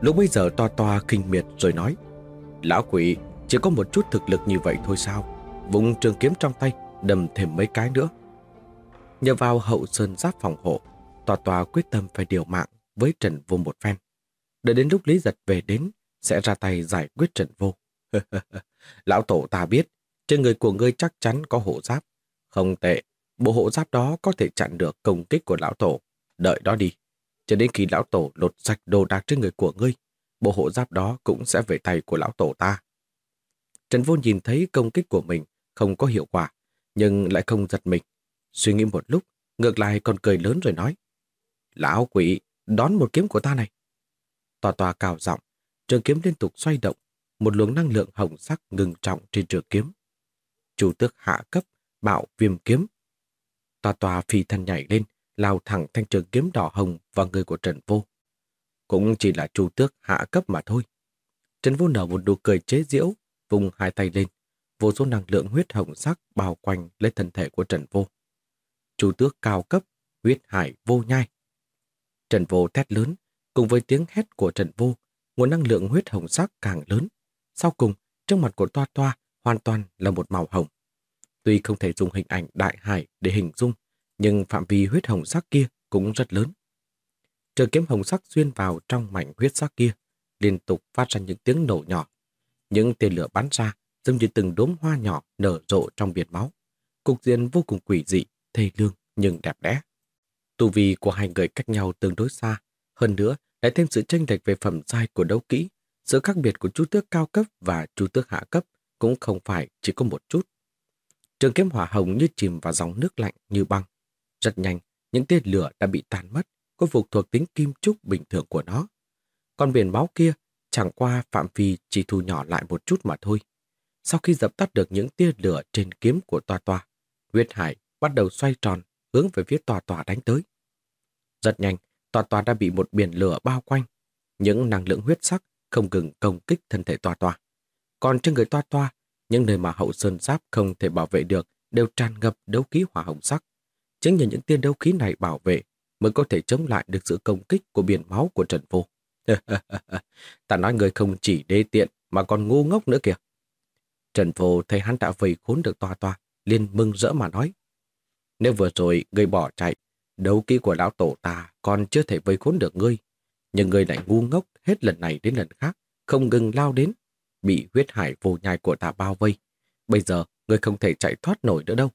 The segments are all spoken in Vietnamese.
Lúc bây giờ toa toa kinh miệt rồi nói, Lão quỷ, chỉ có một chút thực lực như vậy thôi sao? Vùng trường kiếm trong tay, đâm thêm mấy cái nữa. Nhờ vào hậu sơn giáp phòng hộ Tòa tòa quyết tâm phải điều mạng với Trần Vô một phen. Đợi đến lúc Lý Giật về đến, Sẽ ra tay giải quyết Trần Vô. Lão tổ ta biết, Trên người của ngươi chắc chắn có hộ giáp. Không tệ, Bộ hộ giáp đó có thể chặn được công kích của lão tổ. Đợi đó đi cho đến khi lão tổ lột sạch đồ đạc trên người của ngươi, bộ hộ giáp đó cũng sẽ về tay của lão tổ ta. Trần Vô nhìn thấy công kích của mình không có hiệu quả, nhưng lại không giật mình. Suy nghĩ một lúc, ngược lại còn cười lớn rồi nói. Lão quỷ, đón một kiếm của ta này. Tòa tòa cào giọng, trường kiếm liên tục xoay động, một luồng năng lượng hồng sắc ngừng trọng trên trường kiếm. Chủ tước hạ cấp, bạo viêm kiếm. Tòa tòa phi thân nhảy lên, lao thẳng thanh trường kiếm đỏ hồng vào người của Trần Vô. Cũng chỉ là chu tước hạ cấp mà thôi. Trần Vô nở một nụ cười chế giễu, vùng hai tay lên, vô số năng lượng huyết hồng sắc bao quanh lấy thân thể của Trần Vô. Chu tước cao cấp, huyết hải vô nhai. Trần Vô thét lớn, cùng với tiếng hét của Trần Vô, nguồn năng lượng huyết hồng sắc càng lớn. Sau cùng, trước mặt của Toa Toa hoàn toàn là một màu hồng. Tuy không thể dùng hình ảnh đại hải để hình dung, nhưng phạm vi huyết hồng sắc kia cũng rất lớn. Trường kiếm hồng sắc xuyên vào trong mảnh huyết sắc kia, liên tục phát ra những tiếng nổ nhỏ. Những tia lửa bắn ra giống như từng đốm hoa nhỏ nở rộ trong biển máu. Cục diện vô cùng quỷ dị, thê lương nhưng đẹp đẽ. Tu vi của hai người cách nhau tương đối xa, hơn nữa lại thêm sự tranh lệch về phẩm giai của đấu kỹ. Sự khác biệt của chú tước cao cấp và chú tước hạ cấp cũng không phải chỉ có một chút. Trường kiếm hỏa hồng như chìm vào dòng nước lạnh như băng, rất nhanh, những tia lửa đã bị tàn mất, khôi phục thuộc tính kim trúc bình thường của nó. Còn biển báo kia chẳng qua phạm vi chỉ thu nhỏ lại một chút mà thôi. Sau khi dập tắt được những tia lửa trên kiếm của tòa tòa, huyết hải bắt đầu xoay tròn hướng về phía tòa tòa đánh tới. Rất nhanh, tòa tòa đã bị một biển lửa bao quanh. Những năng lượng huyết sắc không ngừng công kích thân thể tòa tòa. Còn trên người tòa tòa, những nơi mà hậu sơn giáp không thể bảo vệ được đều tràn ngập đấu khí hỏa hồng sắc. Chính nhờ những tiên đấu khí này bảo vệ mới có thể chống lại được sự công kích của biển máu của Trần Vô. Ta nói người không chỉ đê tiện mà còn ngu ngốc nữa kìa. Trần Vô thấy hắn đã vây khốn được toa toa, liền mừng rỡ mà nói. Nếu vừa rồi ngươi bỏ chạy, đấu kỹ của lão tổ ta còn chưa thể vây khốn được ngươi. Nhưng ngươi lại ngu ngốc hết lần này đến lần khác, không ngừng lao đến, bị huyết hải vô nhai của ta bao vây. Bây giờ ngươi không thể chạy thoát nổi nữa đâu.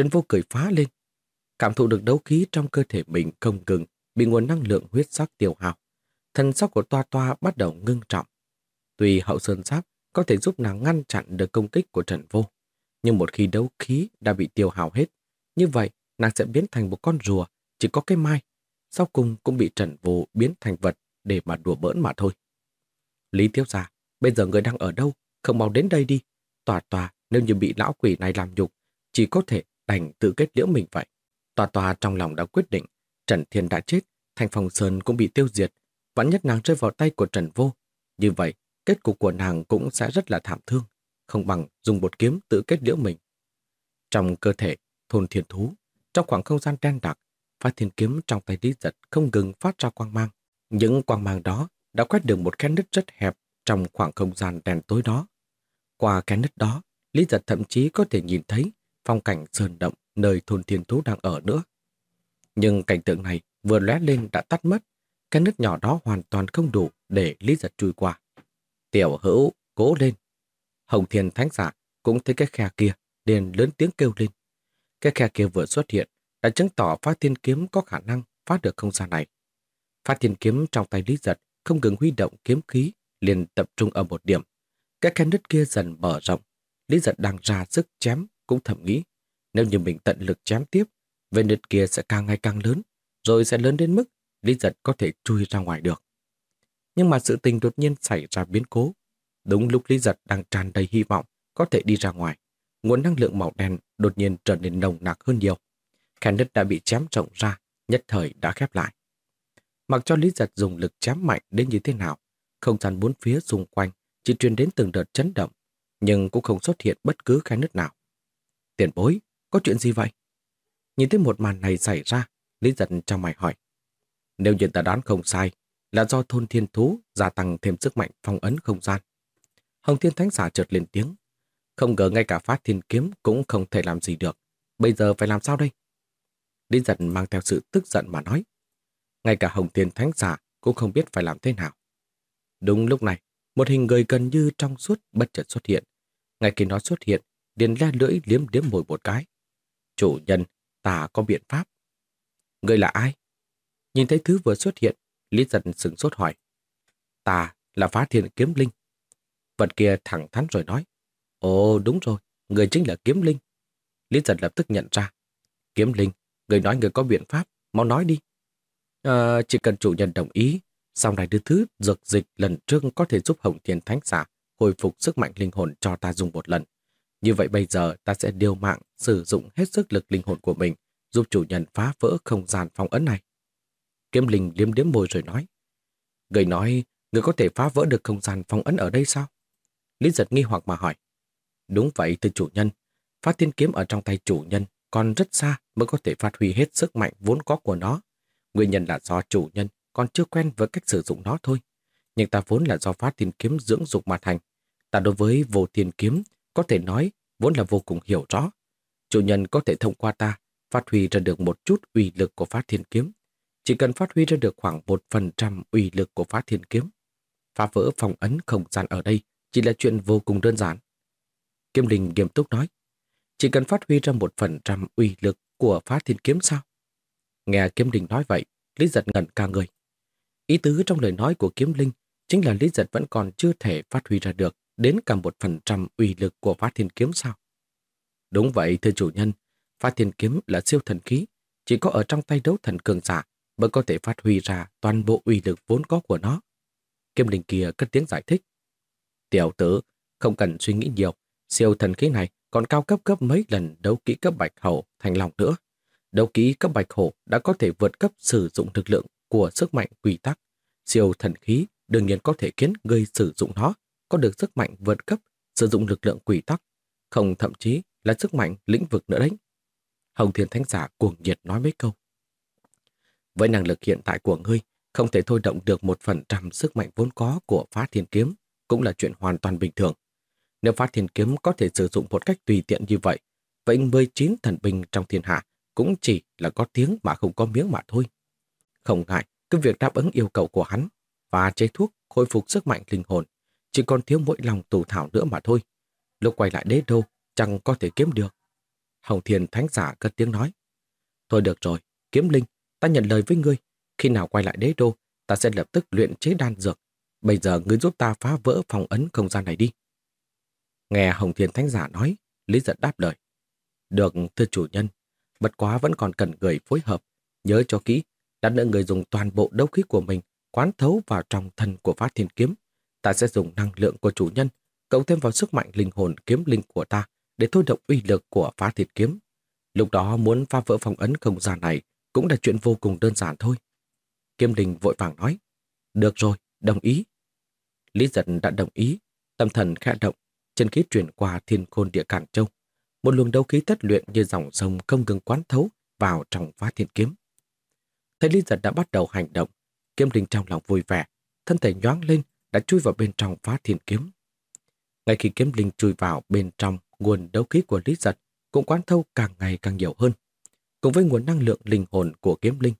Trấn vô cười phá lên. Cảm thụ được đấu khí trong cơ thể mình không ngừng, bị nguồn năng lượng huyết sắc tiêu hao. Thần sắc của toa toa bắt đầu ngưng trọng. Tuy hậu sơn giáp có thể giúp nàng ngăn chặn được công kích của Trần Vô, nhưng một khi đấu khí đã bị tiêu hao hết, như vậy nàng sẽ biến thành một con rùa, chỉ có cái mai. Sau cùng cũng bị Trần Vô biến thành vật để mà đùa bỡn mà thôi. Lý thiếu Gia, bây giờ người đang ở đâu? Không mau đến đây đi. Tòa tòa, nếu như bị lão quỷ này làm nhục, chỉ có thể đành tự kết liễu mình vậy. Tòa tòa trong lòng đã quyết định, Trần Thiên đã chết, Thanh Phong Sơn cũng bị tiêu diệt, vẫn nhất nàng rơi vào tay của Trần Vô. Như vậy, kết cục của nàng cũng sẽ rất là thảm thương, không bằng dùng bột kiếm tự kết liễu mình. Trong cơ thể, thôn thiên thú, trong khoảng không gian đen đặc, phát thiên kiếm trong tay Lý Giật không ngừng phát ra quang mang. Những quang mang đó đã quét được một khe nứt rất hẹp trong khoảng không gian đen tối đó. Qua khe nứt đó, Lý Giật thậm chí có thể nhìn thấy phong cảnh sơn động nơi thôn thiên thú đang ở nữa. Nhưng cảnh tượng này vừa lóe lên đã tắt mất, cái nước nhỏ đó hoàn toàn không đủ để Lý Giật chui qua. Tiểu hữu, cố lên. Hồng Thiên Thánh Giả cũng thấy cái khe kia, liền lớn tiếng kêu lên. Cái khe kia vừa xuất hiện, đã chứng tỏ phát thiên kiếm có khả năng phát được không gian này. Phát thiên kiếm trong tay Lý Giật không ngừng huy động kiếm khí, liền tập trung ở một điểm. Cái khe nứt kia dần mở rộng, Lý Giật đang ra sức chém cũng thầm nghĩ, nếu như mình tận lực chém tiếp, vết nứt kia sẽ càng ngày càng lớn, rồi sẽ lớn đến mức Lý Giật có thể chui ra ngoài được. Nhưng mà sự tình đột nhiên xảy ra biến cố. Đúng lúc Lý Giật đang tràn đầy hy vọng có thể đi ra ngoài, nguồn năng lượng màu đen đột nhiên trở nên nồng nặc hơn nhiều. Khe nứt đã bị chém rộng ra, nhất thời đã khép lại. Mặc cho Lý Giật dùng lực chém mạnh đến như thế nào, không gian bốn phía xung quanh chỉ truyền đến từng đợt chấn động, nhưng cũng không xuất hiện bất cứ khe nứt nào. Tiền bối, có chuyện gì vậy? Nhìn thấy một màn này xảy ra, Lý Giật trong mày hỏi. Nếu như ta đoán không sai, là do thôn thiên thú gia tăng thêm sức mạnh phong ấn không gian. Hồng Thiên Thánh Giả chợt lên tiếng. Không ngờ ngay cả phát thiên kiếm cũng không thể làm gì được. Bây giờ phải làm sao đây? Lý giật mang theo sự tức giận mà nói. Ngay cả Hồng Thiên Thánh Giả cũng không biết phải làm thế nào. Đúng lúc này, một hình người gần như trong suốt bất chợt xuất hiện. Ngay khi nó xuất hiện, liền le lưỡi liếm liếm mồi một cái. Chủ nhân, ta có biện pháp. Người là ai? Nhìn thấy thứ vừa xuất hiện, Lý Dân sừng sốt hỏi. Ta là phá thiên kiếm linh. Vật kia thẳng thắn rồi nói. Ồ đúng rồi, người chính là kiếm linh. Lý Dân lập tức nhận ra. Kiếm linh, người nói người có biện pháp, mau nói đi. À, chỉ cần chủ nhân đồng ý, sau này đưa thứ dược dịch lần trước có thể giúp Hồng Thiên Thánh Giả hồi phục sức mạnh linh hồn cho ta dùng một lần. Như vậy bây giờ ta sẽ điều mạng sử dụng hết sức lực linh hồn của mình giúp chủ nhân phá vỡ không gian phong ấn này. Kiếm linh liếm liếm môi rồi nói. Người nói, người có thể phá vỡ được không gian phong ấn ở đây sao? Lý giật nghi hoặc mà hỏi. Đúng vậy thưa chủ nhân, phát thiên kiếm ở trong tay chủ nhân còn rất xa mới có thể phát huy hết sức mạnh vốn có của nó. Nguyên nhân là do chủ nhân còn chưa quen với cách sử dụng nó thôi. Nhưng ta vốn là do phát thiên kiếm dưỡng dục mà thành. Ta đối với vô thiên kiếm có thể nói vốn là vô cùng hiểu rõ. Chủ nhân có thể thông qua ta phát huy ra được một chút uy lực của phát thiên kiếm. Chỉ cần phát huy ra được khoảng một phần trăm uy lực của phát thiên kiếm. Phá vỡ phòng ấn không gian ở đây chỉ là chuyện vô cùng đơn giản. Kiếm Linh nghiêm túc nói, chỉ cần phát huy ra một phần trăm uy lực của phá thiên kiếm sao? Nghe Kiếm Linh nói vậy, Lý Giật ngẩn cả người. Ý tứ trong lời nói của Kiếm Linh chính là Lý Giật vẫn còn chưa thể phát huy ra được đến cả một phần trăm uy lực của phá thiên kiếm sao? Đúng vậy, thưa chủ nhân, phá thiên kiếm là siêu thần khí, chỉ có ở trong tay đấu thần cường giả mới có thể phát huy ra toàn bộ uy lực vốn có của nó. Kim Linh kia cất tiếng giải thích. Tiểu tử, không cần suy nghĩ nhiều, siêu thần khí này còn cao cấp gấp mấy lần đấu kỹ cấp bạch hậu thành lòng nữa. Đấu kỹ cấp bạch hổ đã có thể vượt cấp sử dụng lực lượng của sức mạnh quy tắc. Siêu thần khí đương nhiên có thể khiến người sử dụng nó có được sức mạnh vượt cấp sử dụng lực lượng quỷ tắc, không thậm chí là sức mạnh lĩnh vực nữa đấy. Hồng Thiên Thánh Giả cuồng nhiệt nói mấy câu. Với năng lực hiện tại của ngươi, không thể thôi động được một phần trăm sức mạnh vốn có của phá thiên kiếm cũng là chuyện hoàn toàn bình thường. Nếu Phá thiên kiếm có thể sử dụng một cách tùy tiện như vậy, vậy 19 thần binh trong thiên hạ cũng chỉ là có tiếng mà không có miếng mà thôi. Không ngại, cứ việc đáp ứng yêu cầu của hắn và chế thuốc khôi phục sức mạnh linh hồn, chỉ còn thiếu mỗi lòng tù thảo nữa mà thôi. Lúc quay lại đế đô, chẳng có thể kiếm được. Hồng Thiên Thánh Giả cất tiếng nói. Thôi được rồi, kiếm linh, ta nhận lời với ngươi. Khi nào quay lại đế đô, ta sẽ lập tức luyện chế đan dược, Bây giờ ngươi giúp ta phá vỡ phòng ấn không gian này đi. Nghe Hồng Thiên Thánh Giả nói, Lý giật đáp lời. Được, thưa chủ nhân, bất quá vẫn còn cần người phối hợp. Nhớ cho kỹ, đã nữa người dùng toàn bộ đấu khí của mình quán thấu vào trong thân của phát thiên kiếm. Ta sẽ dùng năng lượng của chủ nhân cộng thêm vào sức mạnh linh hồn kiếm linh của ta để thôi động uy lực của phá thiệt kiếm. Lúc đó muốn phá vỡ phòng ấn không gian này cũng là chuyện vô cùng đơn giản thôi. Kiếm linh vội vàng nói. Được rồi, đồng ý. Lý giật đã đồng ý, tâm thần khẽ động, chân khí chuyển qua thiên khôn địa cản châu. Một luồng đấu khí tất luyện như dòng sông không ngừng quán thấu vào trong phá thiên kiếm. Thấy Lý giật đã bắt đầu hành động, kiếm linh trong lòng vui vẻ, thân thể nhoáng lên đã chui vào bên trong phá thiên kiếm. Ngay khi kiếm linh chui vào bên trong nguồn đấu khí của Lý giật cũng quán thâu càng ngày càng nhiều hơn. Cùng với nguồn năng lượng linh hồn của kiếm linh,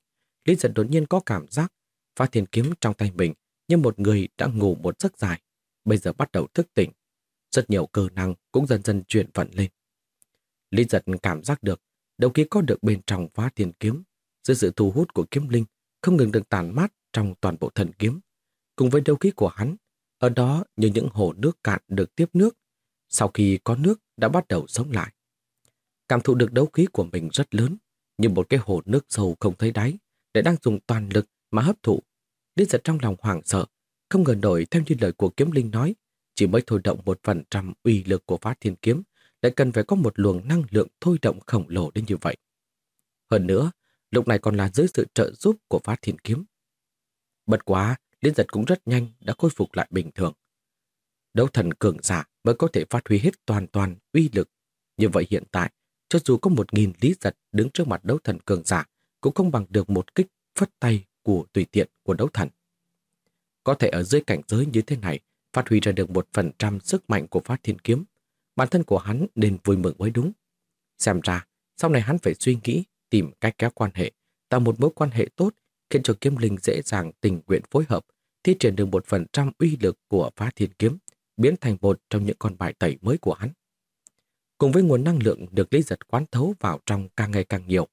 Lý giật đột nhiên có cảm giác phá thiên kiếm trong tay mình như một người đã ngủ một giấc dài, bây giờ bắt đầu thức tỉnh. Rất nhiều cơ năng cũng dần dần chuyển vận lên. Lý giật cảm giác được đấu khí có được bên trong phá thiên kiếm, dưới sự thu hút của kiếm linh không ngừng được tàn mát trong toàn bộ thần kiếm. Cùng với đấu khí của hắn, ở đó như những hồ nước cạn được tiếp nước, sau khi có nước đã bắt đầu sống lại. Cảm thụ được đấu khí của mình rất lớn, như một cái hồ nước sâu không thấy đáy, để đang dùng toàn lực mà hấp thụ. Lý giật trong lòng hoảng sợ, không ngờ nổi theo như lời của kiếm linh nói, chỉ mới thôi động một phần trăm uy lực của phát thiên kiếm, lại cần phải có một luồng năng lượng thôi động khổng lồ đến như vậy. Hơn nữa, lúc này còn là dưới sự trợ giúp của phát thiên kiếm. Bất quá, Liên giật cũng rất nhanh đã khôi phục lại bình thường. Đấu thần cường giả mới có thể phát huy hết toàn toàn uy lực. Như vậy hiện tại, cho dù có một nghìn lý giật đứng trước mặt đấu thần cường giả, cũng không bằng được một kích phất tay của tùy tiện của đấu thần. Có thể ở dưới cảnh giới như thế này, phát huy ra được một phần trăm sức mạnh của phát thiên kiếm. Bản thân của hắn nên vui mừng mới đúng. Xem ra, sau này hắn phải suy nghĩ, tìm cách kéo quan hệ, tạo một mối quan hệ tốt, khiến cho kiếm linh dễ dàng tình nguyện phối hợp, thi triển được một phần trăm uy lực của phá thiên kiếm, biến thành một trong những con bài tẩy mới của hắn. Cùng với nguồn năng lượng được Lý Giật quán thấu vào trong càng ngày càng nhiều,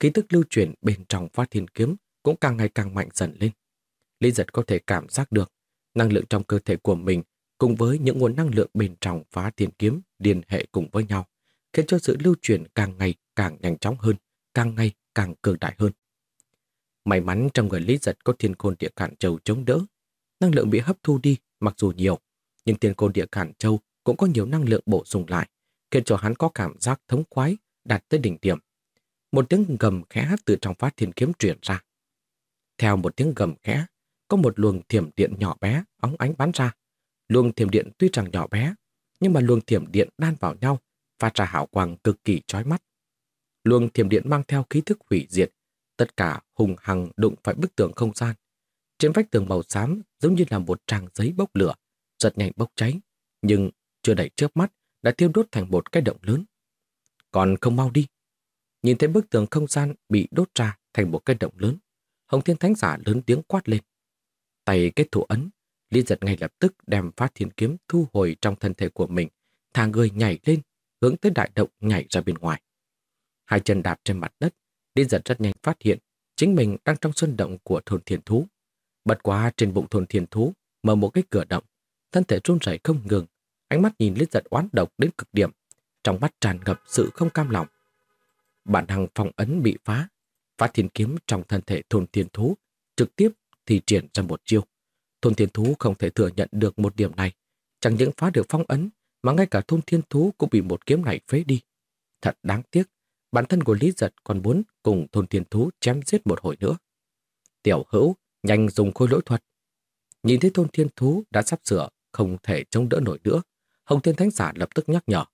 ký tức lưu chuyển bên trong phá thiên kiếm cũng càng ngày càng mạnh dần lên. Lý Giật có thể cảm giác được năng lượng trong cơ thể của mình cùng với những nguồn năng lượng bên trong phá thiên kiếm liên hệ cùng với nhau, khiến cho sự lưu chuyển càng ngày càng nhanh chóng hơn, càng ngày càng cường đại hơn. May mắn trong người Lý Giật có thiên côn địa cản châu chống đỡ. Năng lượng bị hấp thu đi mặc dù nhiều, nhưng thiên côn địa cản châu cũng có nhiều năng lượng bổ sung lại, khiến cho hắn có cảm giác thống khoái đạt tới đỉnh điểm. Một tiếng gầm khẽ từ trong phát thiên kiếm truyền ra. Theo một tiếng gầm khẽ, có một luồng thiểm điện nhỏ bé, óng ánh bắn ra. Luồng thiểm điện tuy rằng nhỏ bé, nhưng mà luồng thiểm điện đan vào nhau, phát ra hảo quang cực kỳ chói mắt. Luồng thiểm điện mang theo khí thức hủy diệt, tất cả hùng hằng đụng phải bức tường không gian. Trên vách tường màu xám giống như là một trang giấy bốc lửa, giật nhanh bốc cháy, nhưng chưa đẩy chớp mắt đã thiêu đốt thành một cái động lớn. Còn không mau đi. Nhìn thấy bức tường không gian bị đốt ra thành một cái động lớn, Hồng Thiên Thánh Giả lớn tiếng quát lên. Tay kết thủ ấn, Lý giật ngay lập tức đem phát thiên kiếm thu hồi trong thân thể của mình, thả người nhảy lên, hướng tới đại động nhảy ra bên ngoài. Hai chân đạp trên mặt đất, Lý giật rất nhanh phát hiện chính mình đang trong xuân động của thôn thiền thú. Bật qua trên bụng thôn thiền thú, mở một cái cửa động, thân thể run rẩy không ngừng, ánh mắt nhìn Lý giật oán độc đến cực điểm, trong mắt tràn ngập sự không cam lòng. Bản hằng phòng ấn bị phá, phát thiên kiếm trong thân thể thôn thiền thú trực tiếp thì triển ra một chiêu. Thôn thiên thú không thể thừa nhận được một điểm này. Chẳng những phá được phong ấn, mà ngay cả thôn thiên thú cũng bị một kiếm này phế đi. Thật đáng tiếc, bản thân của Lý Giật còn muốn cùng thôn thiên thú chém giết một hồi nữa. Tiểu hữu, nhanh dùng khôi lỗi thuật. Nhìn thấy thôn thiên thú đã sắp sửa, không thể chống đỡ nổi nữa. Hồng Thiên Thánh Giả lập tức nhắc nhở.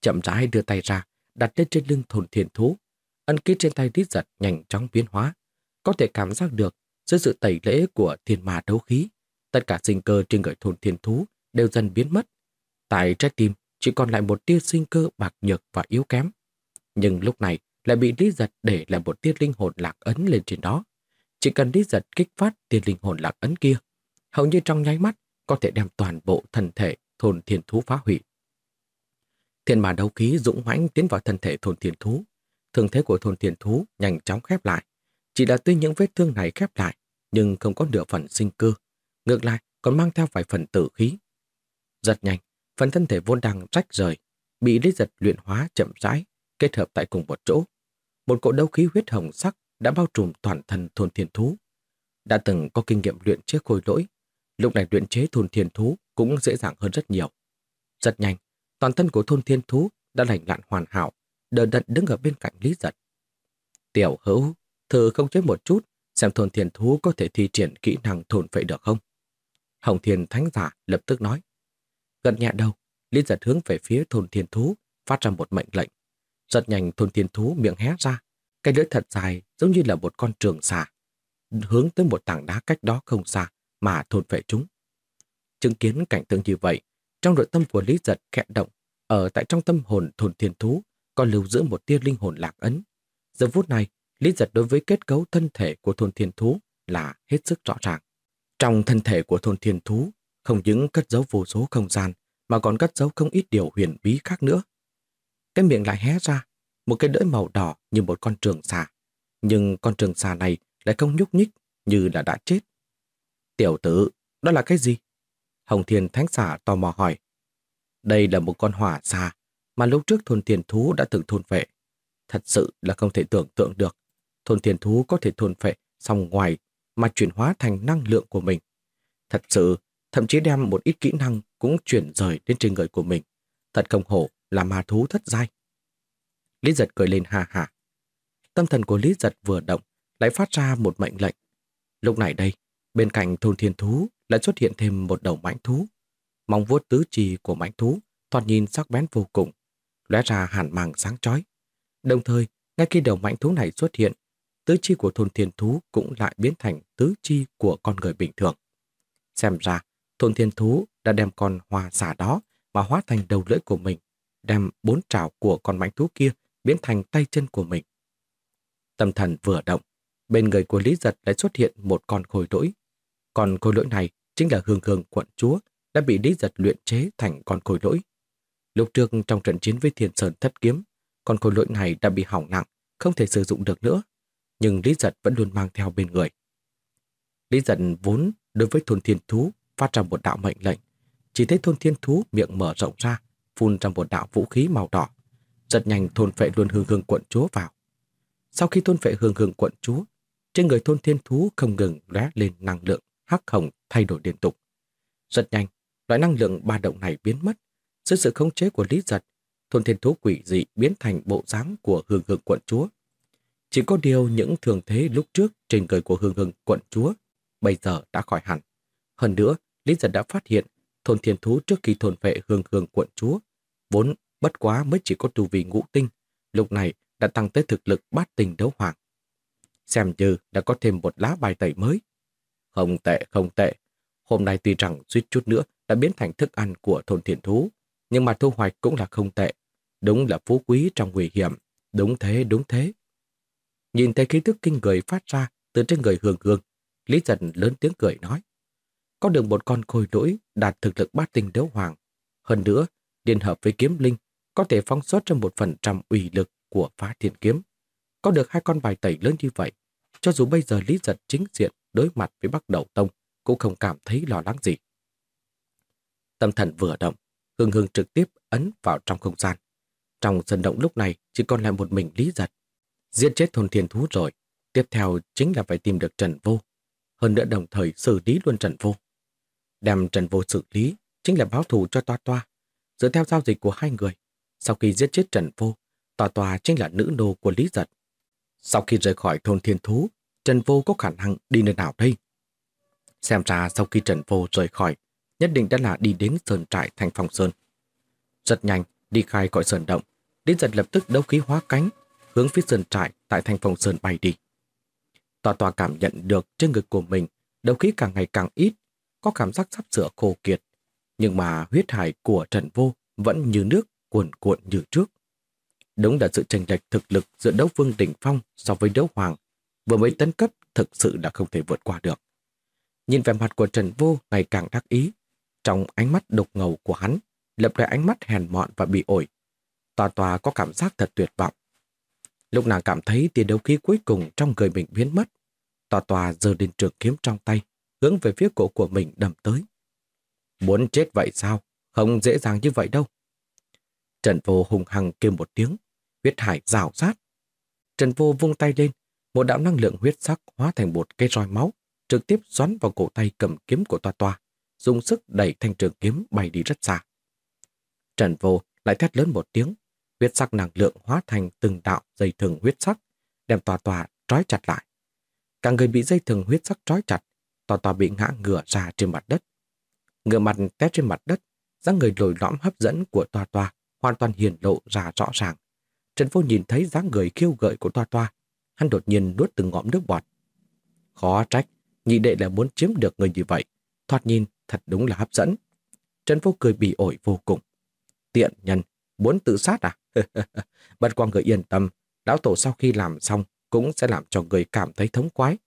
Chậm rãi đưa tay ra, đặt lên trên lưng thôn thiên thú. Ân ký trên tay Lý Giật nhanh chóng biến hóa. Có thể cảm giác được dưới sự tẩy lễ của thiên ma đấu khí, tất cả sinh cơ trên người thôn thiên thú đều dần biến mất. Tại trái tim chỉ còn lại một tia sinh cơ bạc nhược và yếu kém. Nhưng lúc này lại bị lý giật để lại một tia linh hồn lạc ấn lên trên đó. Chỉ cần lý giật kích phát tia linh hồn lạc ấn kia, hầu như trong nháy mắt có thể đem toàn bộ thân thể thôn thiên thú phá hủy. Thiên mà đấu khí dũng mãnh tiến vào thân thể thôn thiên thú. Thương thế của thôn thiên thú nhanh chóng khép lại, chỉ là tuy những vết thương này khép lại, nhưng không có nửa phần sinh cơ. Ngược lại, còn mang theo vài phần tử khí. Rất nhanh, phần thân thể vốn đang rách rời, bị lý giật luyện hóa chậm rãi, kết hợp tại cùng một chỗ. Một cỗ đấu khí huyết hồng sắc đã bao trùm toàn thân thôn thiên thú. Đã từng có kinh nghiệm luyện chế khôi lỗi, lúc này luyện chế thôn thiên thú cũng dễ dàng hơn rất nhiều. Rất nhanh, toàn thân của thôn thiên thú đã lành lặn hoàn hảo, đờ đẫn đứng ở bên cạnh Lý Giật. Tiểu hữu, thử không chế một chút, xem thôn thiên thú có thể thi triển kỹ năng thôn phệ được không. Hồng Thiên Thánh Giả lập tức nói. Gần nhẹ đầu, Lý giật hướng về phía thôn thiên thú, phát ra một mệnh lệnh. Rất nhanh thôn thiên thú miệng hé ra, cái lưỡi thật dài giống như là một con trường xà, hướng tới một tảng đá cách đó không xa mà thôn phệ chúng. Chứng kiến cảnh tượng như vậy, trong nội tâm của Lý giật khẽ động, ở tại trong tâm hồn thôn thiên thú còn lưu giữ một tia linh hồn lạc ấn. Giờ phút này, Lý giật đối với kết cấu thân thể của thôn thiên thú là hết sức rõ ràng. Trong thân thể của thôn thiên thú, không những cất giấu vô số không gian, mà còn cất giấu không ít điều huyền bí khác nữa. Cái miệng lại hé ra, một cái lưỡi màu đỏ như một con trường xà. Nhưng con trường xà này lại không nhúc nhích như là đã chết. Tiểu tử, đó là cái gì? Hồng Thiên Thánh Xà tò mò hỏi. Đây là một con hỏa xà mà lúc trước thôn thiên thú đã từng thôn vệ. Thật sự là không thể tưởng tượng được thôn thiên thú có thể thôn phệ xong ngoài mà chuyển hóa thành năng lượng của mình. Thật sự, thậm chí đem một ít kỹ năng cũng chuyển rời đến trên người của mình. Thật không hổ là ma thú thất giai. Lý giật cười lên hà hà. Tâm thần của Lý giật vừa động, lại phát ra một mệnh lệnh. Lúc này đây, bên cạnh thôn thiên thú lại xuất hiện thêm một đầu mãnh thú. Mong vuốt tứ chi của mãnh thú, thoạt nhìn sắc bén vô cùng, lóe ra hàn màng sáng chói. Đồng thời, ngay khi đầu mãnh thú này xuất hiện, tứ chi của thôn thiên thú cũng lại biến thành tứ chi của con người bình thường. Xem ra, thôn thiên thú đã đem con hoa xả đó mà hóa thành đầu lưỡi của mình, đem bốn trảo của con mãnh thú kia biến thành tay chân của mình. Tâm thần vừa động, bên người của Lý Giật lại xuất hiện một con khôi lỗi. Con khôi lỗi này chính là hương hương quận chúa đã bị Lý Giật luyện chế thành con khôi lỗi. Lúc trước trong trận chiến với Thiên Sơn thất kiếm, con khôi lỗi này đã bị hỏng nặng, không thể sử dụng được nữa. Nhưng Lý Giật vẫn luôn mang theo bên người. Lý Giật vốn đối với thôn thiên thú phát ra một đạo mệnh lệnh. Chỉ thấy thôn thiên thú miệng mở rộng ra, phun ra một đạo vũ khí màu đỏ. Rất nhanh thôn phệ luôn hương hương quận chúa vào. Sau khi thôn phệ hương hương quận chúa, trên người thôn thiên thú không ngừng lóe lên năng lượng hắc hồng thay đổi liên tục. Rất nhanh, loại năng lượng ba động này biến mất. Dưới sự khống chế của Lý Giật, thôn thiên thú quỷ dị biến thành bộ dáng của hương hương quận chúa. Chỉ có điều những thường thế lúc trước trên người của hương hương quận chúa bây giờ đã khỏi hẳn. Hơn nữa, Lý Giật đã phát hiện thôn thiên thú trước khi thôn vệ hương hương quận chúa, vốn bất quá mới chỉ có tu vị ngũ tinh, lúc này đã tăng tới thực lực bát tình đấu hoàng. Xem như đã có thêm một lá bài tẩy mới. Không tệ, không tệ. Hôm nay tuy rằng suýt chút nữa đã biến thành thức ăn của thôn thiền thú, nhưng mà thu hoạch cũng là không tệ. Đúng là phú quý trong nguy hiểm. Đúng thế, đúng thế. Nhìn thấy khí thức kinh người phát ra từ trên người hương hương, Lý Dân lớn tiếng cười nói. Có được một con khôi lỗi đạt thực lực bát tinh đấu hoàng. Hơn nữa, liên hợp với kiếm linh, có thể phóng xuất trong một phần trăm ủy lực của phá thiên kiếm. Có được hai con bài tẩy lớn như vậy, cho dù bây giờ Lý Giật chính diện đối mặt với Bắc Đầu Tông, cũng không cảm thấy lo lắng gì. Tâm thần vừa động, Hương Hương trực tiếp ấn vào trong không gian. Trong sân động lúc này chỉ còn lại một mình Lý Giật. Giết chết thôn thiên thú rồi, tiếp theo chính là phải tìm được Trần Vô. Hơn nữa đồng thời xử lý luôn Trần Vô. Đem Trần Vô xử lý chính là báo thù cho Toa Toa. Dựa theo giao dịch của hai người, sau khi giết chết Trần Vô, Toa Toa chính là nữ nô của Lý Giật. Sau khi rời khỏi thôn thiên thú, Trần Vô có khả năng đi nơi nào đây? Xem ra sau khi Trần Vô rời khỏi, nhất định đã là đi đến sơn trại thành phòng sơn. Rất nhanh, đi khai gọi sơn động, Lý Giật lập tức đấu khí hóa cánh, hướng phía sơn trại tại thành phòng sơn bay đi. Tòa tòa cảm nhận được trên ngực của mình đấu khí càng ngày càng ít, có cảm giác sắp sửa khô kiệt. Nhưng mà huyết hải của Trần Vô vẫn như nước cuồn cuộn như trước. Đúng là sự chênh lệch thực lực giữa đấu vương đỉnh phong so với đấu hoàng, vừa mới tấn cấp thực sự đã không thể vượt qua được. Nhìn vẻ mặt của Trần Vô ngày càng đắc ý, trong ánh mắt độc ngầu của hắn, lập lại ánh mắt hèn mọn và bị ổi. Tòa tòa có cảm giác thật tuyệt vọng. Lúc nàng cảm thấy tiền đấu khí cuối cùng trong người mình biến mất, tòa tòa giơ lên trường kiếm trong tay, hướng về phía cổ của mình đầm tới. Muốn chết vậy sao? Không dễ dàng như vậy đâu. Trần Vô hùng hăng kêu một tiếng, huyết hải rào sát. Trần Vô vung tay lên, một đạo năng lượng huyết sắc hóa thành một cây roi máu, trực tiếp xoắn vào cổ tay cầm kiếm của toa toa, dùng sức đẩy thanh trường kiếm bay đi rất xa. Trần Vô lại thét lớn một tiếng, huyết sắc năng lượng hóa thành từng đạo dây thừng huyết sắc, đem toa toa trói chặt lại. Cả người bị dây thừng huyết sắc trói chặt, tòa tòa bị ngã ngửa ra trên mặt đất. Ngựa mặt té trên mặt đất, dáng người lồi lõm hấp dẫn của toa toa hoàn toàn hiển lộ ra rõ ràng. Trần Vô nhìn thấy dáng người khiêu gợi của Toa Toa, hắn đột nhiên nuốt từng ngõm nước bọt. Khó trách, nhị đệ là muốn chiếm được người như vậy. Thoạt nhìn thật đúng là hấp dẫn. Trần Vô cười bị ổi vô cùng. Tiện nhân, muốn tự sát à? Bất qua người yên tâm, lão tổ sau khi làm xong cũng sẽ làm cho người cảm thấy thống quái.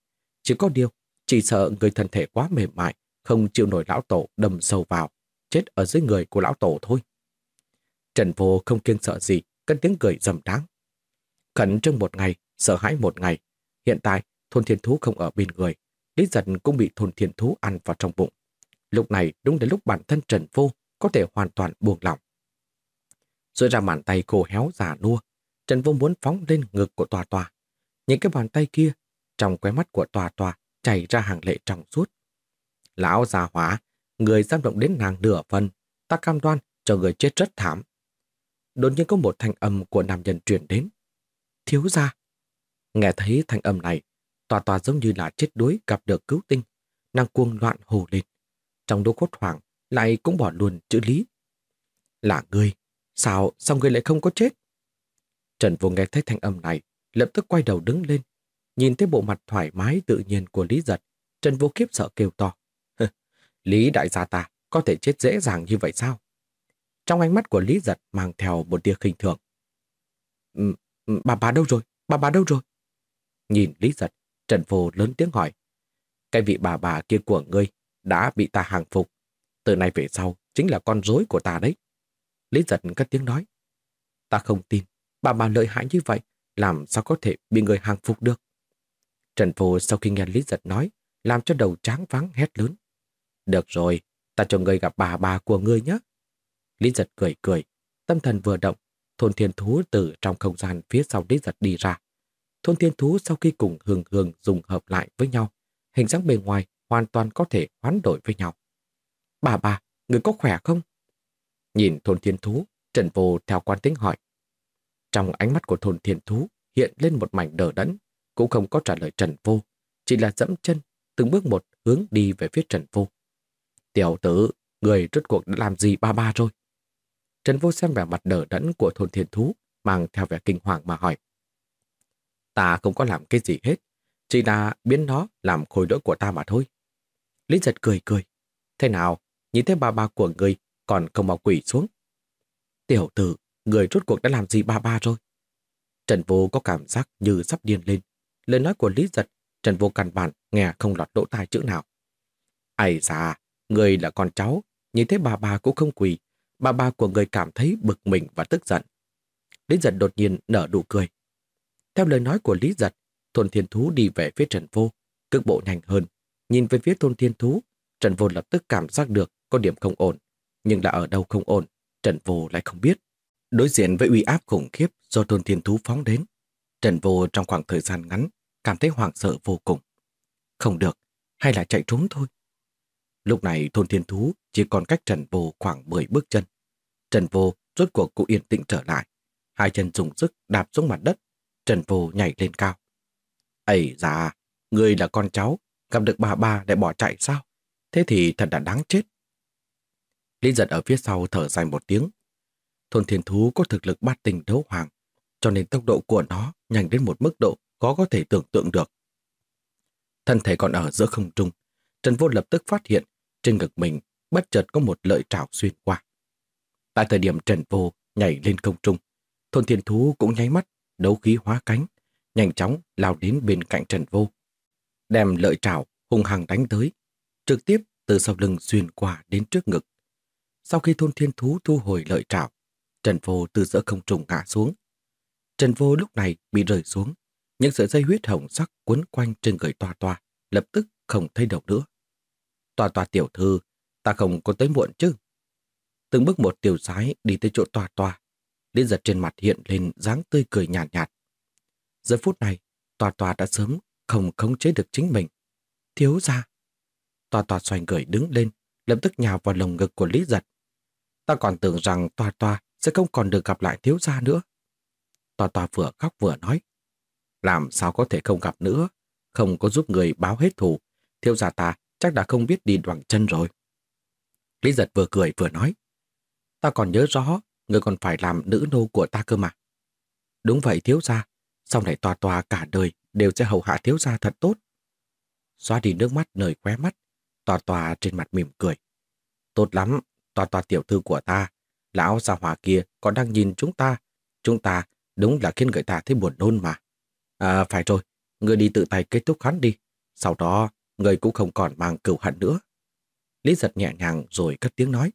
Chỉ có điều, chỉ sợ người thân thể quá mềm mại, không chịu nổi lão tổ đâm sâu vào, chết ở dưới người của lão tổ thôi. Trần Vô không kiêng sợ gì, cất tiếng cười dầm đáng. Khẩn trương một ngày, sợ hãi một ngày. Hiện tại, thôn thiên thú không ở bên người. Lý giật cũng bị thôn thiên thú ăn vào trong bụng. Lúc này đúng đến lúc bản thân Trần Vô có thể hoàn toàn buông lỏng. Rồi ra bàn tay khô héo giả nua, Trần Vô muốn phóng lên ngực của tòa tòa. Những cái bàn tay kia, trong qué mắt của tòa tòa, chảy ra hàng lệ trong suốt. Lão già hóa người dám động đến nàng nửa phần, ta cam đoan cho người chết rất thảm. Đột nhiên có một thanh âm của nam nhân truyền đến. Thiếu ra. Nghe thấy thanh âm này, tòa tòa giống như là chết đuối gặp được cứu tinh. Nàng cuồng loạn hồ lên. Trong đô cốt hoàng, lại cũng bỏ luôn chữ lý. Là ngươi, sao, sao ngươi lại không có chết? Trần Vô nghe thấy thanh âm này, lập tức quay đầu đứng lên. Nhìn thấy bộ mặt thoải mái tự nhiên của Lý Giật, Trần Vô kiếp sợ kêu to. Lý đại gia ta có thể chết dễ dàng như vậy sao? Trong ánh mắt của Lý Giật mang theo một tia khinh thường. Bà bà đâu rồi? Bà bà đâu rồi? Nhìn Lý Giật, Trần Vô lớn tiếng hỏi. Cái vị bà bà kia của ngươi đã bị ta hàng phục. Từ nay về sau chính là con rối của ta đấy. Lý Giật cất tiếng nói. Ta không tin, bà bà lợi hại như vậy, làm sao có thể bị người hàng phục được? Trần Phù sau khi nghe Lý Giật nói, làm cho đầu tráng vắng hét lớn. Được rồi, ta cho ngươi gặp bà bà của ngươi nhé. Lý giật cười cười, tâm thần vừa động, thôn thiên thú từ trong không gian phía sau Lý giật đi ra. Thôn thiên thú sau khi cùng hường hường dùng hợp lại với nhau, hình dáng bề ngoài hoàn toàn có thể hoán đổi với nhau. Bà bà, người có khỏe không? Nhìn thôn thiên thú, Trần Vô theo quan tính hỏi. Trong ánh mắt của thôn thiên thú hiện lên một mảnh đờ đẫn, cũng không có trả lời Trần Vô, chỉ là dẫm chân, từng bước một hướng đi về phía Trần Vô. Tiểu tử, người rốt cuộc đã làm gì ba ba rồi? Trần Vô xem vẻ mặt đờ đẫn của thôn thiên thú, mang theo vẻ kinh hoàng mà hỏi. Ta không có làm cái gì hết, chỉ là biến nó làm khối đỡ của ta mà thôi. Lý giật cười cười. Thế nào, nhìn thấy ba ba của người còn không mau quỷ xuống. Tiểu tử, người rốt cuộc đã làm gì ba ba rồi? Trần Vô có cảm giác như sắp điên lên. Lời nói của Lý giật, Trần Vô căn bản nghe không lọt lỗ tai chữ nào. Ây da, người là con cháu, nhìn thấy bà bà cũng không quỳ. Bà bà của người cảm thấy bực mình và tức giận. Lý giật đột nhiên nở nụ cười. Theo lời nói của Lý giật, thôn thiên thú đi về phía Trần Vô, cước bộ nhanh hơn. Nhìn về phía thôn thiên thú, Trần Vô lập tức cảm giác được có điểm không ổn. Nhưng là ở đâu không ổn, Trần Vô lại không biết. Đối diện với uy áp khủng khiếp do thôn thiên thú phóng đến, Trần Vô trong khoảng thời gian ngắn cảm thấy hoảng sợ vô cùng. Không được, hay là chạy trốn thôi. Lúc này thôn thiên thú chỉ còn cách Trần Vô khoảng 10 bước chân. Trần Vô rốt cuộc cũng yên tĩnh trở lại. Hai chân dùng sức đạp xuống mặt đất. Trần Vô nhảy lên cao. Ây dạ, người là con cháu, gặp được bà ba để bỏ chạy sao? Thế thì thật là đáng chết. Lý giật ở phía sau thở dài một tiếng. Thôn thiên thú có thực lực bát tình đấu hoàng, cho nên tốc độ của nó nhanh đến một mức độ khó có thể tưởng tượng được. Thân thể còn ở giữa không trung, Trần Vô lập tức phát hiện trên ngực mình bất chợt có một lợi trảo xuyên qua. Tại thời điểm Trần Vô nhảy lên không trung, thôn thiên thú cũng nháy mắt, đấu khí hóa cánh, nhanh chóng lao đến bên cạnh Trần Vô. Đem lợi trảo hung hăng đánh tới, trực tiếp từ sau lưng xuyên qua đến trước ngực. Sau khi thôn thiên thú thu hồi lợi trảo, Trần Vô từ giữa không trùng ngã xuống. Trần Vô lúc này bị rơi xuống, những sợi dây huyết hồng sắc quấn quanh trên người toa toa, lập tức không thấy đầu nữa. Toa toa tiểu thư, ta không có tới muộn chứ. Từng bước một tiểu sái đi tới chỗ toa toa, đến giật trên mặt hiện lên dáng tươi cười nhàn nhạt, nhạt. Giờ phút này, toa toa đã sớm không khống chế được chính mình. Thiếu ra. Toa toa xoay người đứng lên, lập tức nhào vào lồng ngực của Lý giật. Ta còn tưởng rằng toa toa sẽ không còn được gặp lại thiếu gia nữa. Toa toa vừa khóc vừa nói. Làm sao có thể không gặp nữa, không có giúp người báo hết thù. Thiếu gia ta chắc đã không biết đi đoạn chân rồi. Lý giật vừa cười vừa nói. Ta còn nhớ rõ, người còn phải làm nữ nô của ta cơ mà. Đúng vậy thiếu gia, sau này tòa tòa cả đời đều sẽ hầu hạ thiếu gia thật tốt. Xóa đi nước mắt nơi khóe mắt, tòa tòa trên mặt mỉm cười. Tốt lắm, tòa tòa tiểu thư của ta, lão gia hòa kia còn đang nhìn chúng ta. Chúng ta đúng là khiến người ta thấy buồn nôn mà. À, phải rồi, người đi tự tay kết thúc hắn đi. Sau đó, người cũng không còn mang cửu hận nữa. Lý giật nhẹ nhàng rồi cất tiếng nói.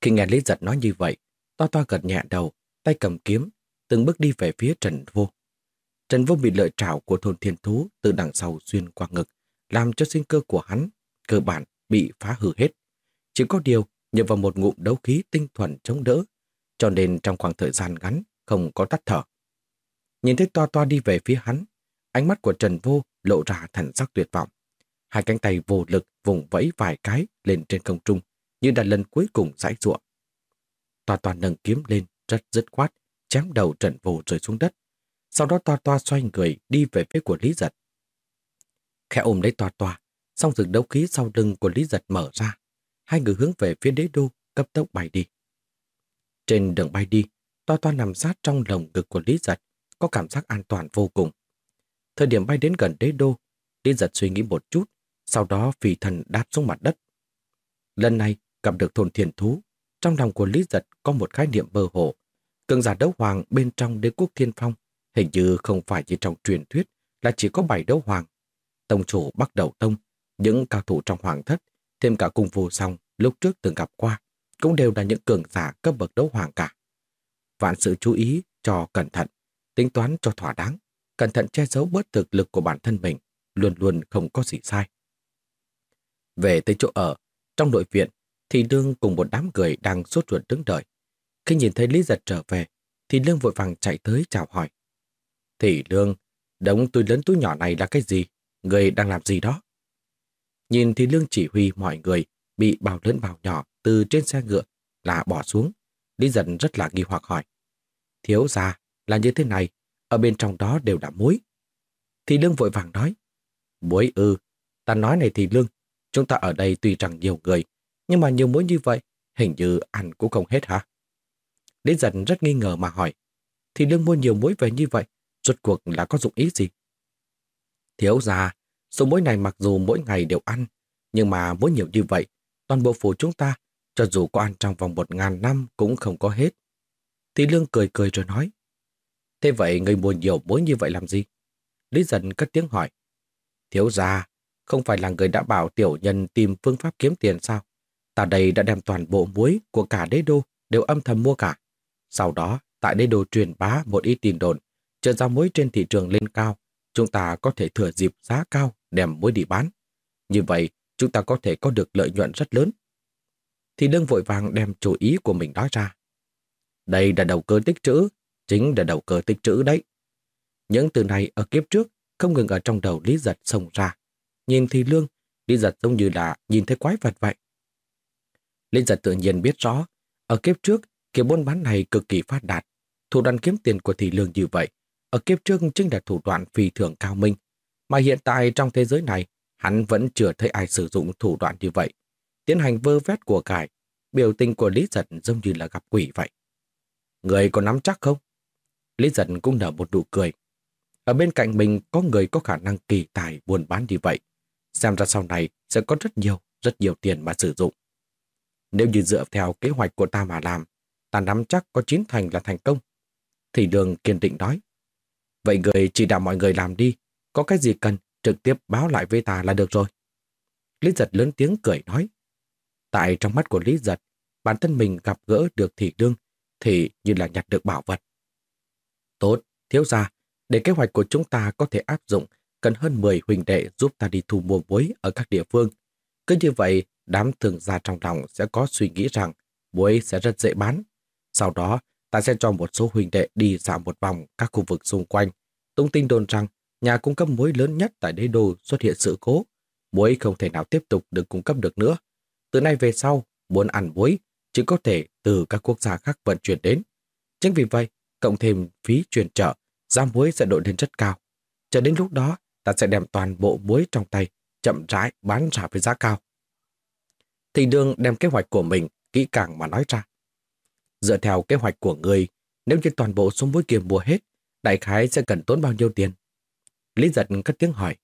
Khi nghe Lý giật nói như vậy, toa toa gật nhẹ đầu, tay cầm kiếm, từng bước đi về phía Trần Vô. Trần Vô bị lợi trảo của thôn thiên thú từ đằng sau xuyên qua ngực, làm cho sinh cơ của hắn cơ bản bị phá hư hết. Chỉ có điều nhờ vào một ngụm đấu khí tinh thuần chống đỡ, cho nên trong khoảng thời gian ngắn không có tắt thở. Nhìn thấy toa toa đi về phía hắn, ánh mắt của Trần Vô lộ ra thần sắc tuyệt vọng. Hai cánh tay vô lực vùng vẫy vài cái lên trên không trung, như đã lần cuối cùng giải ruộng. Toa toa nâng kiếm lên, rất dứt khoát, chém đầu Trần Vô rơi xuống đất. Sau đó toa toa xoay người đi về phía của Lý Giật. Khẽ ôm lấy toa toa, song rừng đấu khí sau lưng của Lý Giật mở ra. Hai người hướng về phía đế đô, cấp tốc bay đi. Trên đường bay đi, toa toa nằm sát trong lồng ngực của Lý Giật, có cảm giác an toàn vô cùng. Thời điểm bay đến gần đế đô, Lý Giật suy nghĩ một chút, sau đó phi thần đáp xuống mặt đất. Lần này gặp được thôn thiền thú, trong lòng của Lý Giật có một khái niệm mơ hồ. Cường giả đấu hoàng bên trong đế quốc thiên phong hình như không phải chỉ trong truyền thuyết là chỉ có bảy đấu hoàng. Tông chủ bắt đầu tông, những cao thủ trong hoàng thất, thêm cả cung vô song lúc trước từng gặp qua, cũng đều là những cường giả cấp bậc đấu hoàng cả. Vạn sự chú ý cho cẩn thận, tính toán cho thỏa đáng, cẩn thận che giấu bớt thực lực của bản thân mình, luôn luôn không có gì sai. Về tới chỗ ở, trong nội viện, thì Lương cùng một đám người đang sốt ruột đứng đợi. Khi nhìn thấy Lý Giật trở về, thì Lương vội vàng chạy tới chào hỏi. Thì Lương, đống túi lớn túi nhỏ này là cái gì? Người đang làm gì đó? Nhìn thì Lương chỉ huy mọi người bị bào lớn bào nhỏ từ trên xe ngựa là bỏ xuống. Lý Giật rất là nghi hoặc hỏi. Thiếu ra là như thế này, ở bên trong đó đều là muối. Thì Lương vội vàng nói. Muối ư, ta nói này thì Lương, chúng ta ở đây tuy rằng nhiều người, nhưng mà nhiều muối như vậy, hình như ăn cũng không hết hả? Lý giận rất nghi ngờ mà hỏi, thì lương mua nhiều muối về như vậy, rốt cuộc là có dụng ý gì? Thiếu già, số muối này mặc dù mỗi ngày đều ăn, nhưng mà muối nhiều như vậy, toàn bộ phủ chúng ta, cho dù có ăn trong vòng một ngàn năm cũng không có hết. Thì lương cười cười rồi nói, thế vậy người mua nhiều muối như vậy làm gì? Lý dần cất tiếng hỏi, thiếu gia không phải là người đã bảo tiểu nhân tìm phương pháp kiếm tiền sao? Ta đây đã đem toàn bộ muối của cả đế đô đều âm thầm mua cả. Sau đó, tại đế đô truyền bá một ít tin đồn, trợ giá muối trên thị trường lên cao, chúng ta có thể thừa dịp giá cao đem muối đi bán. Như vậy, chúng ta có thể có được lợi nhuận rất lớn. Thì đương vội vàng đem chủ ý của mình nói ra. Đây là đầu cơ tích trữ, chính là đầu cơ tích trữ đấy. Những từ này ở kiếp trước không ngừng ở trong đầu Lý Giật xông ra. Nhìn thì lương, Lý Giật giống như là nhìn thấy quái vật vậy. Lý Giật tự nhiên biết rõ, ở kiếp trước, kiểu buôn bán này cực kỳ phát đạt. Thủ đoạn kiếm tiền của thị lương như vậy, ở kiếp trước chính là thủ đoạn phi thường cao minh. Mà hiện tại trong thế giới này, hắn vẫn chưa thấy ai sử dụng thủ đoạn như vậy. Tiến hành vơ vét của cải, biểu tình của Lý Giật giống như là gặp quỷ vậy. Người có nắm chắc không? Lý Giật cũng nở một nụ cười. Ở bên cạnh mình có người có khả năng kỳ tài buôn bán như vậy. Xem ra sau này sẽ có rất nhiều, rất nhiều tiền mà sử dụng. Nếu như dựa theo kế hoạch của ta mà làm, ta nắm chắc có chín thành là thành công. Thì đường kiên định nói. Vậy người chỉ đạo mọi người làm đi, có cái gì cần trực tiếp báo lại với ta là được rồi. Lý giật lớn tiếng cười nói. Tại trong mắt của Lý giật, bản thân mình gặp gỡ được thị đương thì như là nhặt được bảo vật. Tốt, thiếu gia, để kế hoạch của chúng ta có thể áp dụng, cần hơn 10 huỳnh đệ giúp ta đi thu mua muối ở các địa phương. Cứ như vậy, đám thường gia trong lòng sẽ có suy nghĩ rằng muối sẽ rất dễ bán. Sau đó, ta sẽ cho một số huynh đệ đi dạo một vòng các khu vực xung quanh. Tung tin đồn rằng nhà cung cấp muối lớn nhất tại đế đô xuất hiện sự cố. Muối không thể nào tiếp tục được cung cấp được nữa. Từ nay về sau, muốn ăn muối chỉ có thể từ các quốc gia khác vận chuyển đến. Chính vì vậy, cộng thêm phí chuyển trợ, giá muối sẽ đội lên rất cao. Cho đến lúc đó, ta sẽ đem toàn bộ muối trong tay, chậm rãi bán ra với giá cao. Thì đương đem kế hoạch của mình kỹ càng mà nói ra. Dựa theo kế hoạch của người, nếu như toàn bộ số muối kia mua hết, đại khái sẽ cần tốn bao nhiêu tiền? Lý giật cất tiếng hỏi.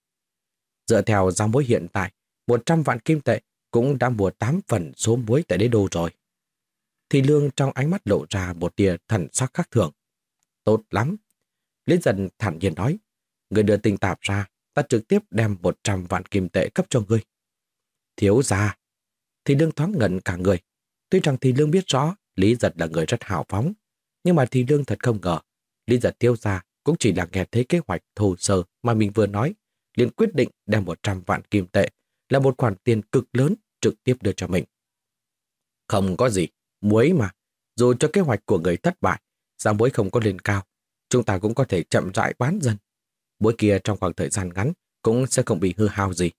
Dựa theo giá muối hiện tại, 100 vạn kim tệ cũng đã mua 8 phần số muối tại đế đô rồi. Thì lương trong ánh mắt lộ ra một tia thần sắc khác thường. Tốt lắm. Lý dần thản nhiên nói. Người đưa tình tạp ra, ta trực tiếp đem 100 vạn kim tệ cấp cho ngươi. Thiếu ra, thì Lương thoáng ngẩn cả người. Tuy rằng Thì Lương biết rõ Lý Giật là người rất hào phóng, nhưng mà Thì Lương thật không ngờ. Lý Giật tiêu ra cũng chỉ là nghe thấy kế hoạch thô sơ mà mình vừa nói, liền quyết định đem 100 vạn kim tệ là một khoản tiền cực lớn trực tiếp đưa cho mình. Không có gì, muối mà. Dù cho kế hoạch của người thất bại, giá muối không có lên cao, chúng ta cũng có thể chậm rãi bán dần. Muối kia trong khoảng thời gian ngắn cũng sẽ không bị hư hao gì.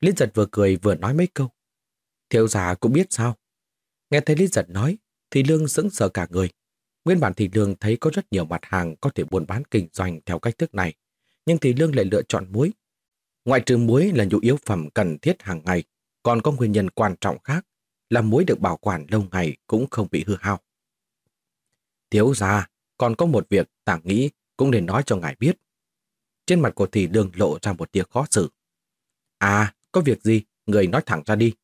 Lý giật vừa cười vừa nói mấy câu. Thiếu giả cũng biết sao. Nghe thấy Lý giật nói, thì lương sững sờ cả người. Nguyên bản thì lương thấy có rất nhiều mặt hàng có thể buôn bán kinh doanh theo cách thức này, nhưng thì lương lại lựa chọn muối. Ngoại trừ muối là nhu yếu phẩm cần thiết hàng ngày, còn có nguyên nhân quan trọng khác là muối được bảo quản lâu ngày cũng không bị hư hao. Thiếu ra, còn có một việc tảng nghĩ cũng nên nói cho ngài biết. Trên mặt của thị đường lộ ra một tia khó xử. À, có việc gì, người nói thẳng ra đi.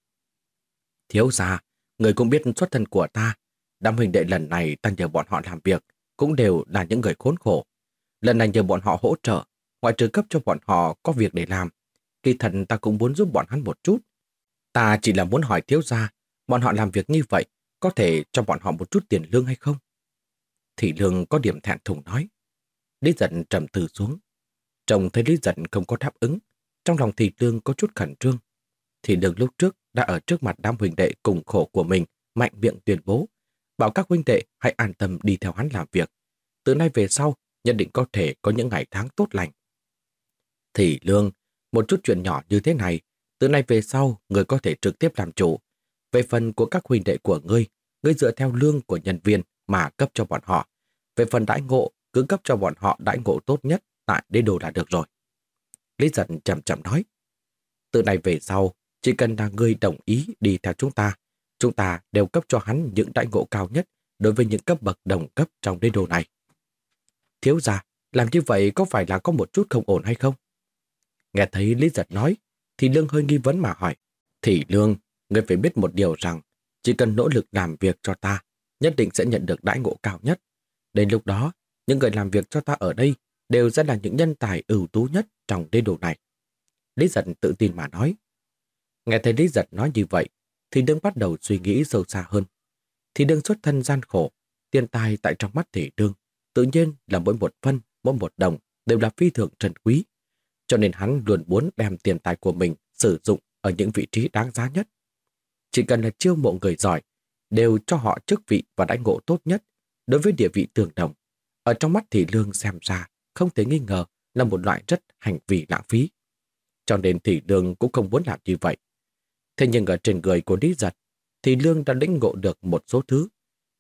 Thiếu ra, người cũng biết xuất thân của ta. Đám huynh đệ lần này ta nhờ bọn họ làm việc, cũng đều là những người khốn khổ. Lần này nhờ bọn họ hỗ trợ, ngoại trừ cấp cho bọn họ có việc để làm. Kỳ thần ta cũng muốn giúp bọn hắn một chút. Ta chỉ là muốn hỏi thiếu gia, bọn họ làm việc như vậy, có thể cho bọn họ một chút tiền lương hay không? Thị lương có điểm thẹn thùng nói. Lý giận trầm từ xuống. Chồng thấy Lý giận không có đáp ứng, trong lòng thị lương có chút khẩn trương. Thị lương lúc trước đã ở trước mặt đám huynh đệ cùng khổ của mình, mạnh miệng tuyên bố, bảo các huynh đệ hãy an tâm đi theo hắn làm việc. Từ nay về sau, nhận định có thể có những ngày tháng tốt lành. Thị lương, một chút chuyện nhỏ như thế này, từ nay về sau, người có thể trực tiếp làm chủ. Về phần của các huynh đệ của ngươi, ngươi dựa theo lương của nhân viên mà cấp cho bọn họ. Về phần đãi ngộ, cứ cấp cho bọn họ đãi ngộ tốt nhất tại đế đồ là được rồi. Lý giận chậm chậm nói. Từ nay về sau, chỉ cần là người đồng ý đi theo chúng ta, chúng ta đều cấp cho hắn những đãi ngộ cao nhất đối với những cấp bậc đồng cấp trong đế đồ này. Thiếu ra, làm như vậy có phải là có một chút không ổn hay không? Nghe thấy Lý giật nói, thì Lương hơi nghi vấn mà hỏi. Thì Lương, ngươi phải biết một điều rằng, chỉ cần nỗ lực làm việc cho ta, nhất định sẽ nhận được đãi ngộ cao nhất. Đến lúc đó, những người làm việc cho ta ở đây đều sẽ là những nhân tài ưu tú nhất trong đế đồ này. Lý giật tự tin mà nói. Nghe thấy Lý giật nói như vậy, thì đương bắt đầu suy nghĩ sâu xa hơn. Thì đương xuất thân gian khổ, tiền tài tại trong mắt thể đương, tự nhiên là mỗi một phân, mỗi một đồng đều là phi thường trần quý. Cho nên hắn luôn muốn đem tiền tài của mình sử dụng ở những vị trí đáng giá nhất. Chỉ cần là chiêu mộ người giỏi, đều cho họ chức vị và đãi ngộ tốt nhất đối với địa vị tương đồng. Ở trong mắt thì lương xem ra không thể nghi ngờ là một loại rất hành vi lãng phí. Cho nên thì lương cũng không muốn làm như vậy. Thế nhưng ở trên người của Lý Giật, thì lương đã lĩnh ngộ được một số thứ.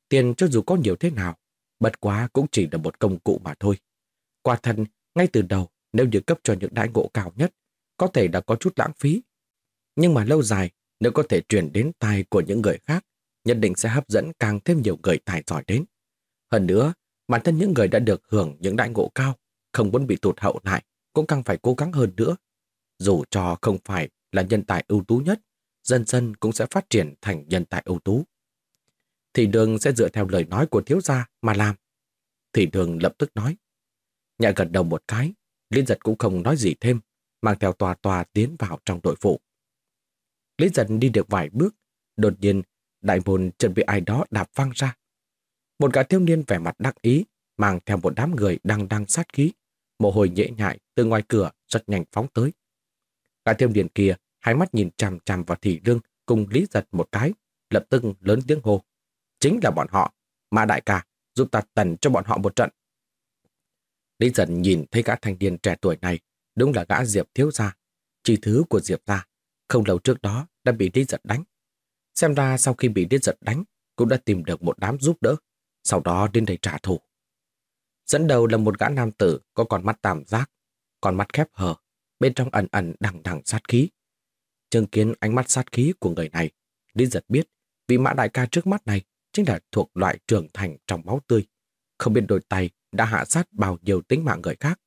Tiền cho dù có nhiều thế nào, bất quá cũng chỉ là một công cụ mà thôi. Quả thân, ngay từ đầu, nếu như cấp cho những đại ngộ cao nhất, có thể đã có chút lãng phí. Nhưng mà lâu dài, nếu có thể truyền đến tai của những người khác, nhất định sẽ hấp dẫn càng thêm nhiều người tài giỏi đến. Hơn nữa, bản thân những người đã được hưởng những đại ngộ cao, không muốn bị tụt hậu lại, cũng càng phải cố gắng hơn nữa. Dù cho không phải là nhân tài ưu tú nhất, dần dần cũng sẽ phát triển thành nhân tài ưu tú. Thị đường sẽ dựa theo lời nói của thiếu gia mà làm. Thị đường lập tức nói. Nhạ gật đầu một cái, Liên giật cũng không nói gì thêm, mang theo tòa tòa tiến vào trong đội phụ. Lý giật đi được vài bước, đột nhiên đại môn chuẩn bị ai đó đạp văng ra. Một gã thiếu niên vẻ mặt đắc ý, mang theo một đám người đang đang sát khí, mồ hôi nhễ nhại từ ngoài cửa rất nhanh phóng tới. Gã thiếu niên kia, hai mắt nhìn chằm chằm vào thị lương cùng Lý giật một cái, lập tức lớn tiếng hô. Chính là bọn họ, mà đại ca, giúp ta tần cho bọn họ một trận. Lý giật nhìn thấy gã thanh niên trẻ tuổi này, đúng là gã Diệp thiếu gia, chỉ thứ của Diệp gia, không lâu trước đó đã bị Lý giật đánh. Xem ra sau khi bị điên giật đánh, cũng đã tìm được một đám giúp đỡ, sau đó đến đây trả thù. Dẫn đầu là một gã nam tử có con mắt tạm giác, con mắt khép hờ, bên trong ẩn ẩn đằng đằng sát khí. Chứng kiến ánh mắt sát khí của người này, Lý giật biết vị mã đại ca trước mắt này chính là thuộc loại trưởng thành trong máu tươi. Không biết đôi tay đã hạ sát bao nhiêu tính mạng người khác.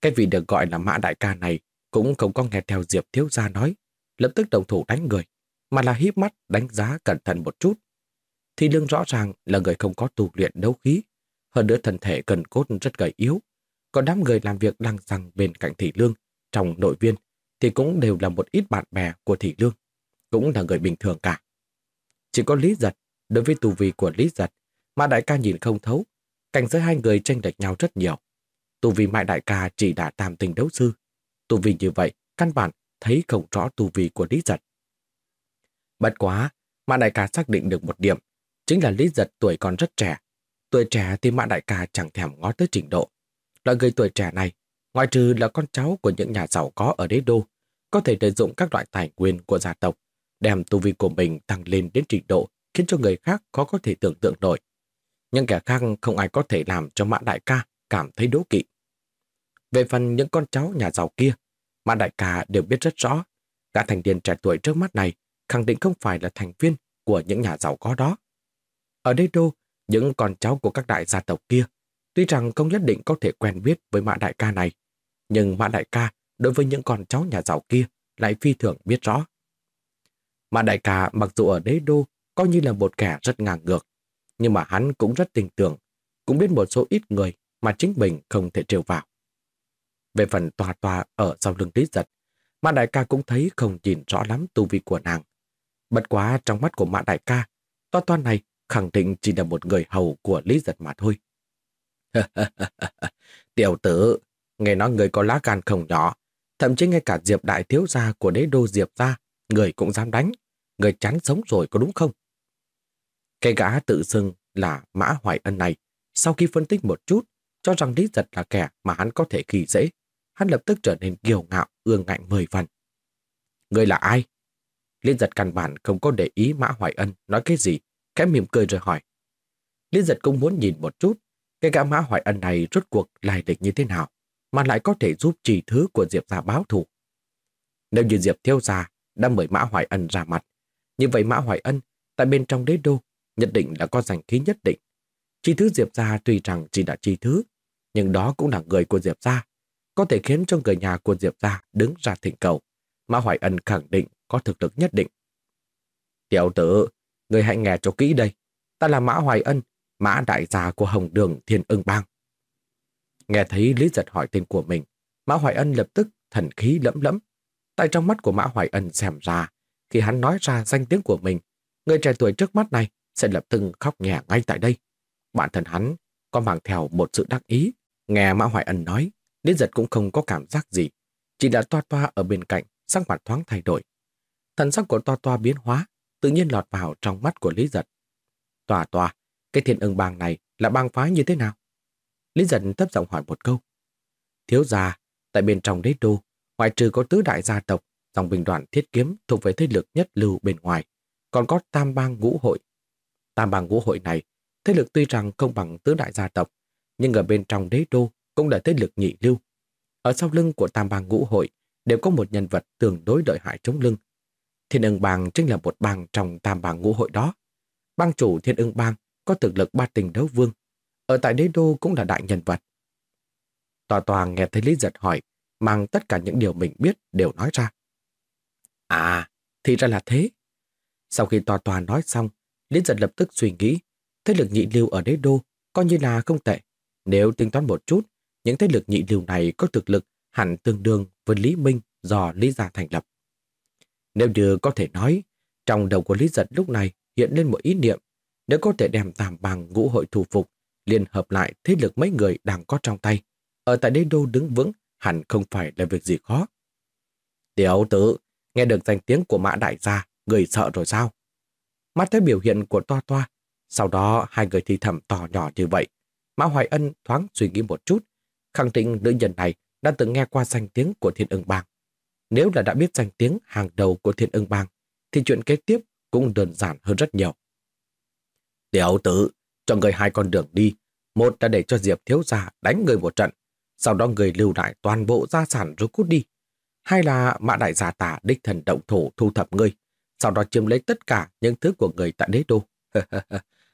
Cái vị được gọi là mã đại ca này cũng không có nghe theo Diệp Thiếu Gia nói, lập tức đồng thủ đánh người, mà là híp mắt đánh giá cẩn thận một chút. Thì lương rõ ràng là người không có tu luyện đấu khí, hơn nữa thân thể cần cốt rất gầy yếu. Còn đám người làm việc đang rằng bên cạnh thị lương, trong nội viên, thì cũng đều là một ít bạn bè của thị lương, cũng là người bình thường cả. Chỉ có Lý Giật, đối với tù vi của Lý Giật, mà đại ca nhìn không thấu, cảnh giới hai người tranh lệch nhau rất nhiều. Tù vi mại đại ca chỉ đã tam tình đấu sư. tù vi như vậy, căn bản thấy không rõ tù vi của Lý Giật. Bất quá, mã đại ca xác định được một điểm, chính là Lý Giật tuổi còn rất trẻ. Tuổi trẻ thì Mã Đại ca chẳng thèm ngó tới trình độ. Loại người tuổi trẻ này, ngoài trừ là con cháu của những nhà giàu có ở đế đô, có thể lợi dụng các loại tài nguyên của gia tộc, đem tu vi của mình tăng lên đến trình độ khiến cho người khác khó có thể tưởng tượng nổi. Nhưng kẻ khác không ai có thể làm cho Mã Đại ca cảm thấy đố kỵ. Về phần những con cháu nhà giàu kia, Mã Đại ca đều biết rất rõ, cả thành niên trẻ tuổi trước mắt này khẳng định không phải là thành viên của những nhà giàu có đó. Ở đây đô, những con cháu của các đại gia tộc kia, tuy rằng không nhất định có thể quen biết với Mã Đại ca này, nhưng Mã Đại ca đối với những con cháu nhà giàu kia lại phi thường biết rõ. Mã Đại ca mặc dù ở đế đô coi như là một kẻ rất ngang ngược, nhưng mà hắn cũng rất tình tưởng, cũng biết một số ít người mà chính mình không thể trêu vào. Về phần tòa tòa ở sau lưng Lý Giật, Mã Đại ca cũng thấy không nhìn rõ lắm tu vi của nàng. Bất quá trong mắt của Mã Đại ca, toa toan này khẳng định chỉ là một người hầu của Lý Giật mà thôi. Tiểu tử, nghe nói người có lá gan không nhỏ, thậm chí ngay cả Diệp Đại Thiếu Gia của đế đô Diệp gia, người cũng dám đánh. Người chán sống rồi có đúng không? Cái gã tự xưng là Mã Hoài Ân này, sau khi phân tích một chút, cho rằng Lý Giật là kẻ mà hắn có thể khi dễ, hắn lập tức trở nên kiêu ngạo, ương ngạnh mười phần. Người là ai? Liên Giật căn bản không có để ý Mã Hoài Ân nói cái gì, khẽ mỉm cười rồi hỏi. Liên Giật cũng muốn nhìn một chút, cái gã Mã Hoài Ân này rốt cuộc lai lịch như thế nào, mà lại có thể giúp trì thứ của Diệp gia báo thù. Nếu như Diệp Thiêu Gia đã mời Mã Hoài Ân ra mặt, như vậy Mã Hoài Ân tại bên trong đế đô nhất định là có giành khí nhất định. Chi thứ Diệp gia tuy rằng chỉ là chi thứ, nhưng đó cũng là người của Diệp gia, có thể khiến cho người nhà của Diệp gia đứng ra thỉnh cầu. Mã Hoài Ân khẳng định có thực lực nhất định. Tiểu tử, người hãy nghe cho kỹ đây. Ta là Mã Hoài Ân, Mã đại gia của Hồng Đường Thiên Ưng Bang. Nghe thấy Lý Giật hỏi tên của mình, Mã Hoài Ân lập tức thần khí lẫm lẫm. Tại trong mắt của Mã Hoài Ân xem ra, khi hắn nói ra danh tiếng của mình, người trẻ tuổi trước mắt này sẽ lập tức khóc nhẹ ngay tại đây. Bản thân hắn có mang theo một sự đắc ý. Nghe Mã Hoài Ân nói, Lý Giật cũng không có cảm giác gì. Chỉ là toa toa ở bên cạnh, sắc mặt thoáng thay đổi. Thần sắc của toa toa biến hóa, tự nhiên lọt vào trong mắt của Lý Giật. Toa toa, cái thiên ưng bang này là bang phái như thế nào? Lý Giật thấp giọng hỏi một câu. Thiếu gia, tại bên trong đế đô, ngoại trừ có tứ đại gia tộc, dòng bình đoàn thiết kiếm thuộc về thế lực nhất lưu bên ngoài, còn có tam bang ngũ hội. Tam bang ngũ hội này, thế lực tuy rằng không bằng tứ đại gia tộc, nhưng ở bên trong đế đô cũng là thế lực nhị lưu. Ở sau lưng của tam bang ngũ hội đều có một nhân vật tương đối đợi hại chống lưng. Thiên ưng bang chính là một bang trong tam bang ngũ hội đó. Bang chủ thiên ưng bang có thực lực ba tình đấu vương. Ở tại đế đô cũng là đại nhân vật. Tòa tòa nghe thấy Lý Giật hỏi, mang tất cả những điều mình biết đều nói ra. À, thì ra là thế. Sau khi tòa tòa nói xong, Lý Giật lập tức suy nghĩ, thế lực nhị lưu ở đế đô coi như là không tệ. Nếu tính toán một chút, những thế lực nhị lưu này có thực lực hẳn tương đương với Lý Minh do Lý Gia thành lập. Nếu như có thể nói, trong đầu của Lý Giật lúc này hiện lên một ý niệm, nếu có thể đem tạm bằng ngũ hội thủ phục, liên hợp lại thế lực mấy người đang có trong tay, ở tại đế đô đứng vững hẳn không phải là việc gì khó. Tiểu tử, nghe được danh tiếng của mã đại gia, người sợ rồi sao? Mắt thấy biểu hiện của toa toa, sau đó hai người thì thầm to nhỏ như vậy. Mã Hoài Ân thoáng suy nghĩ một chút, khẳng định nữ nhân này đã từng nghe qua danh tiếng của thiên ưng bang. Nếu là đã biết danh tiếng hàng đầu của thiên ưng bang, thì chuyện kế tiếp cũng đơn giản hơn rất nhiều. Tiểu tử, cho người hai con đường đi. Một là để cho Diệp thiếu gia đánh người một trận, sau đó người lưu lại toàn bộ gia sản rồi cút đi. Hai là mã đại gia tả đích thần động thổ thu thập ngươi, sau đó chiếm lấy tất cả những thứ của người tại đế đô.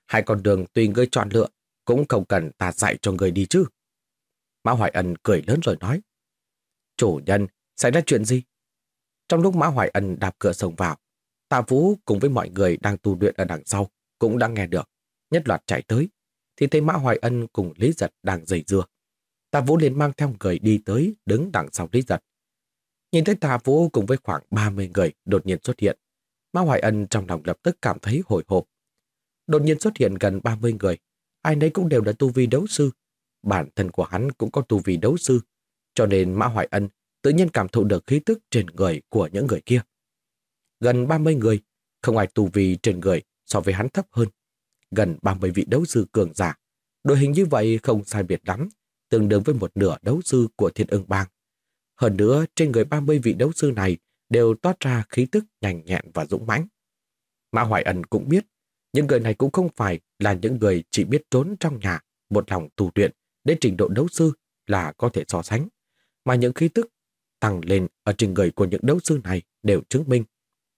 Hai con đường tùy ngươi chọn lựa, cũng không cần ta dạy cho người đi chứ. Mã Hoài Ân cười lớn rồi nói. Chủ nhân, xảy ra chuyện gì? Trong lúc Mã Hoài Ân đạp cửa sông vào, Tạ Vũ cùng với mọi người đang tu luyện ở đằng sau cũng đang nghe được, nhất loạt chạy tới, thì thấy Mã Hoài Ân cùng Lý Giật đang giày dưa. Tạ Vũ liền mang theo người đi tới, đứng đằng sau Lý Giật. Nhìn thấy Tạ Vũ cùng với khoảng 30 người đột nhiên xuất hiện, Mã Hoài Ân trong lòng lập tức cảm thấy hồi hộp. Đột nhiên xuất hiện gần 30 người, ai nấy cũng đều là tu vi đấu sư. Bản thân của hắn cũng có tu vi đấu sư, cho nên Mã Hoài Ân tự nhiên cảm thụ được khí tức trên người của những người kia. Gần 30 người, không ai tu vi trên người so với hắn thấp hơn. Gần 30 vị đấu sư cường giả, Đội hình như vậy không sai biệt lắm, tương đương với một nửa đấu sư của thiên ưng bang. Hơn nữa, trên người 30 vị đấu sư này đều toát ra khí tức nhanh nhẹn và dũng mãnh. Mã Hoài Ân cũng biết, những người này cũng không phải là những người chỉ biết trốn trong nhà, một lòng tu luyện đến trình độ đấu sư là có thể so sánh, mà những khí tức tăng lên ở trên người của những đấu sư này đều chứng minh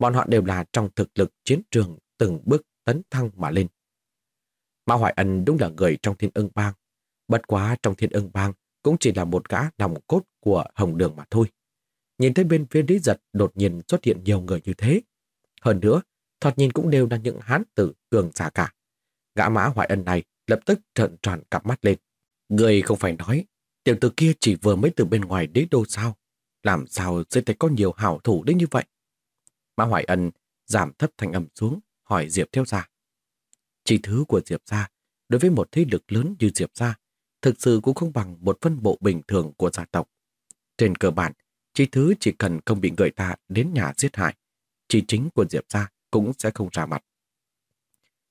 bọn họ đều là trong thực lực chiến trường từng bước tấn thăng mà lên. Mã Hoài Ân đúng là người trong thiên ưng bang, bất quá trong thiên ưng bang cũng chỉ là một gã nòng cốt của Hồng Đường mà thôi. Nhìn thấy bên phía Lý Giật đột nhiên xuất hiện nhiều người như thế. Hơn nữa, thoạt nhìn cũng đều là những hán tử cường giả cả. Gã mã hoài ân này lập tức trợn tròn cặp mắt lên. Người không phải nói, tiểu tử kia chỉ vừa mới từ bên ngoài đế đô sao? Làm sao dưới tay có nhiều hảo thủ đến như vậy? Mã Hoài Ân giảm thấp thanh âm xuống, hỏi Diệp theo gia. Chỉ thứ của Diệp gia, đối với một thế lực lớn như Diệp gia, thực sự cũng không bằng một phân bộ bình thường của gia tộc. Trên cơ bản, chi thứ chỉ cần không bị người ta đến nhà giết hại, chi chính của Diệp gia cũng sẽ không ra mặt.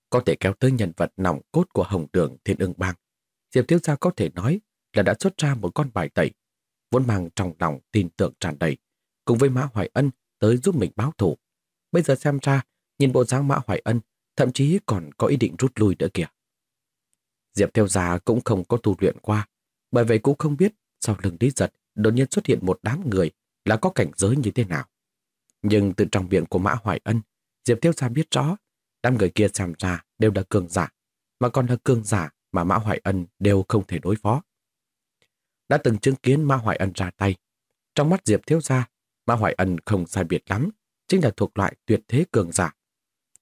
Có thể kéo tới nhân vật nòng cốt của Hồng Đường Thiên ưng bang. Diệp Thiếu Gia có thể nói là đã xuất ra một con bài tẩy, vốn mang trong lòng tin tưởng tràn đầy, cùng với Mã Hoài Ân tới giúp mình báo thủ. Bây giờ xem ra, nhìn bộ dáng Mã Hoài Ân, thậm chí còn có ý định rút lui nữa kìa. Diệp Theo già cũng không có tu luyện qua, bởi vậy cũng không biết sau lưng Lý Giật đột nhiên xuất hiện một đám người là có cảnh giới như thế nào. Nhưng từ trong miệng của Mã Hoài Ân, Diệp Theo Gia biết rõ, đám người kia xem ra đều là cường giả, mà còn là cường giả mà Mã Hoài Ân đều không thể đối phó. Đã từng chứng kiến Ma Hoài Ân ra tay. Trong mắt Diệp Thiếu Gia, Ma Hoài Ân không sai biệt lắm, chính là thuộc loại tuyệt thế cường giả.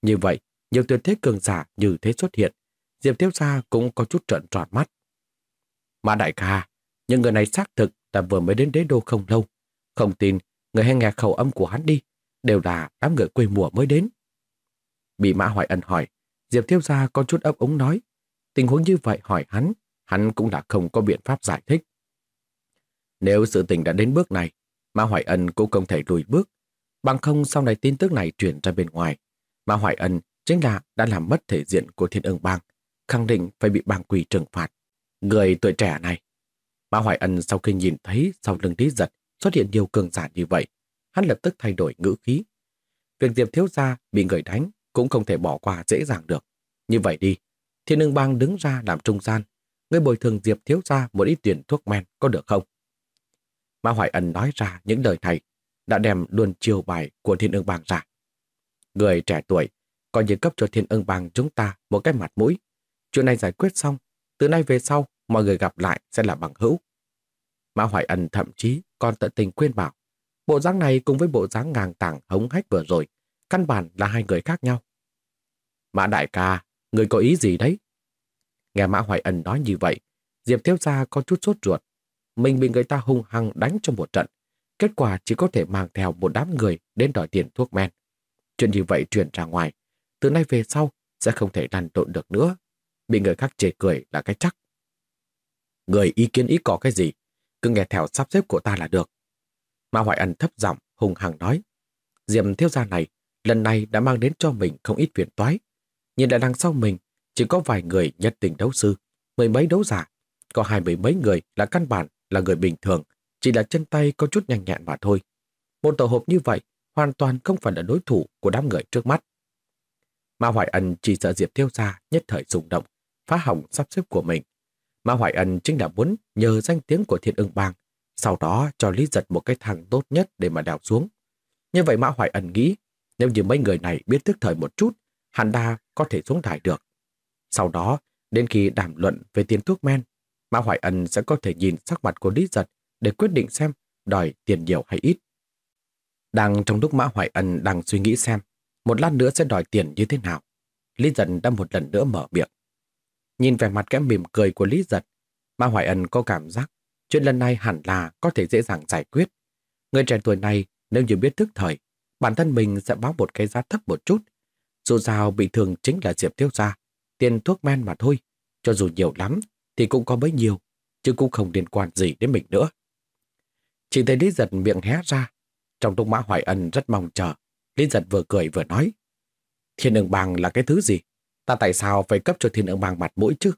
Như vậy, nhiều tuyệt thế cường giả như thế xuất hiện, Diệp Thiếu Gia cũng có chút trợn tròn mắt. Mã Đại Ca, những người này xác thực là vừa mới đến đế đô không lâu. Không tin, người hay nghe khẩu âm của hắn đi, đều là đám người quê mùa mới đến. Bị Mã Hoài Ân hỏi, Diệp Thiếu Gia có chút ấp ống nói, tình huống như vậy hỏi hắn, hắn cũng đã không có biện pháp giải thích. Nếu sự tình đã đến bước này, Mã Hoài Ân cũng không thể lùi bước, bằng không sau này tin tức này truyền ra bên ngoài. Mã Hoài Ân chính là đã làm mất thể diện của thiên ương bang, khẳng định phải bị bang quỳ trừng phạt. Người tuổi trẻ này. Mã Hoài Ân sau khi nhìn thấy sau lưng Lý Giật xuất hiện nhiều cường giả như vậy, hắn lập tức thay đổi ngữ khí. Việc Diệp Thiếu Gia bị người đánh cũng không thể bỏ qua dễ dàng được. Như vậy đi, Thiên ương bang đứng ra làm trung gian, ngươi bồi thường Diệp Thiếu Gia một ít tiền thuốc men có được không? Mã Hoài Ân nói ra những lời này, đã đem luôn chiêu bài của Thiên ưng bang ra. Người trẻ tuổi, coi như cấp cho Thiên ưng bang chúng ta một cái mặt mũi. Chuyện này giải quyết xong, từ nay về sau, mọi người gặp lại sẽ là bằng hữu. Mã Hoài Ân thậm chí còn tận tình khuyên bảo, bộ dáng này cùng với bộ dáng ngang tàng hống hách vừa rồi, căn bản là hai người khác nhau. Mã Đại ca, người có ý gì đấy? Nghe Mã Hoài Ân nói như vậy, Diệp Thiếu Gia có chút sốt ruột. Mình bị người ta hung hăng đánh trong một trận. Kết quả chỉ có thể mang theo một đám người đến đòi tiền thuốc men. Chuyện như vậy truyền ra ngoài. Từ nay về sau sẽ không thể lăn lộn được nữa. Bị người khác chê cười là cái chắc. Người ý kiến ý có cái gì? Cứ nghe theo sắp xếp của ta là được. Mã Hoài Ân thấp giọng hùng hằng nói. Diệm Thiếu Gia này lần này đã mang đến cho mình không ít phiền toái. Nhìn lại đằng sau mình, chỉ có vài người nhất tình đấu sư, mười mấy đấu giả, có hai mươi mấy người là căn bản là người bình thường, chỉ là chân tay có chút nhanh nhẹn mà thôi. Một tổ hợp như vậy hoàn toàn không phải là đối thủ của đám người trước mắt. Mã Hoài Ân chỉ sợ Diệp Thiêu Gia nhất thời rung động, phá hỏng sắp xếp của mình. Mã Hoài Ân chính là muốn nhờ danh tiếng của Thiên ưng bang, sau đó cho Lý Giật một cái thằng tốt nhất để mà đào xuống. Như vậy Mã Hoài Ân nghĩ, nếu như mấy người này biết thức thời một chút, hẳn đa có thể xuống đài được. Sau đó, đến khi đàm luận về tiền thuốc men, Mã Hoài Ân sẽ có thể nhìn sắc mặt của Lý Giật để quyết định xem đòi tiền nhiều hay ít. Đang trong lúc Mã Hoài Ân đang suy nghĩ xem một lát nữa sẽ đòi tiền như thế nào, Lý Giật đã một lần nữa mở miệng. Nhìn vẻ mặt kém mỉm cười của Lý Giật, Mã Hoài Ân có cảm giác chuyện lần này hẳn là có thể dễ dàng giải quyết. Người trẻ tuổi này nếu như biết thức thời, bản thân mình sẽ báo một cái giá thấp một chút. Dù sao bị thương chính là Diệp Tiêu Gia, tiền thuốc men mà thôi. Cho dù nhiều lắm thì cũng có bấy nhiêu, chứ cũng không liên quan gì đến mình nữa. Chỉ thấy Lý Giật miệng hé ra. Trong lúc Mã Hoài Ân rất mong chờ, Lý Giật vừa cười vừa nói. Thiên ương bang là cái thứ gì? Ta tại sao phải cấp cho thiên ương bang mặt mũi chứ?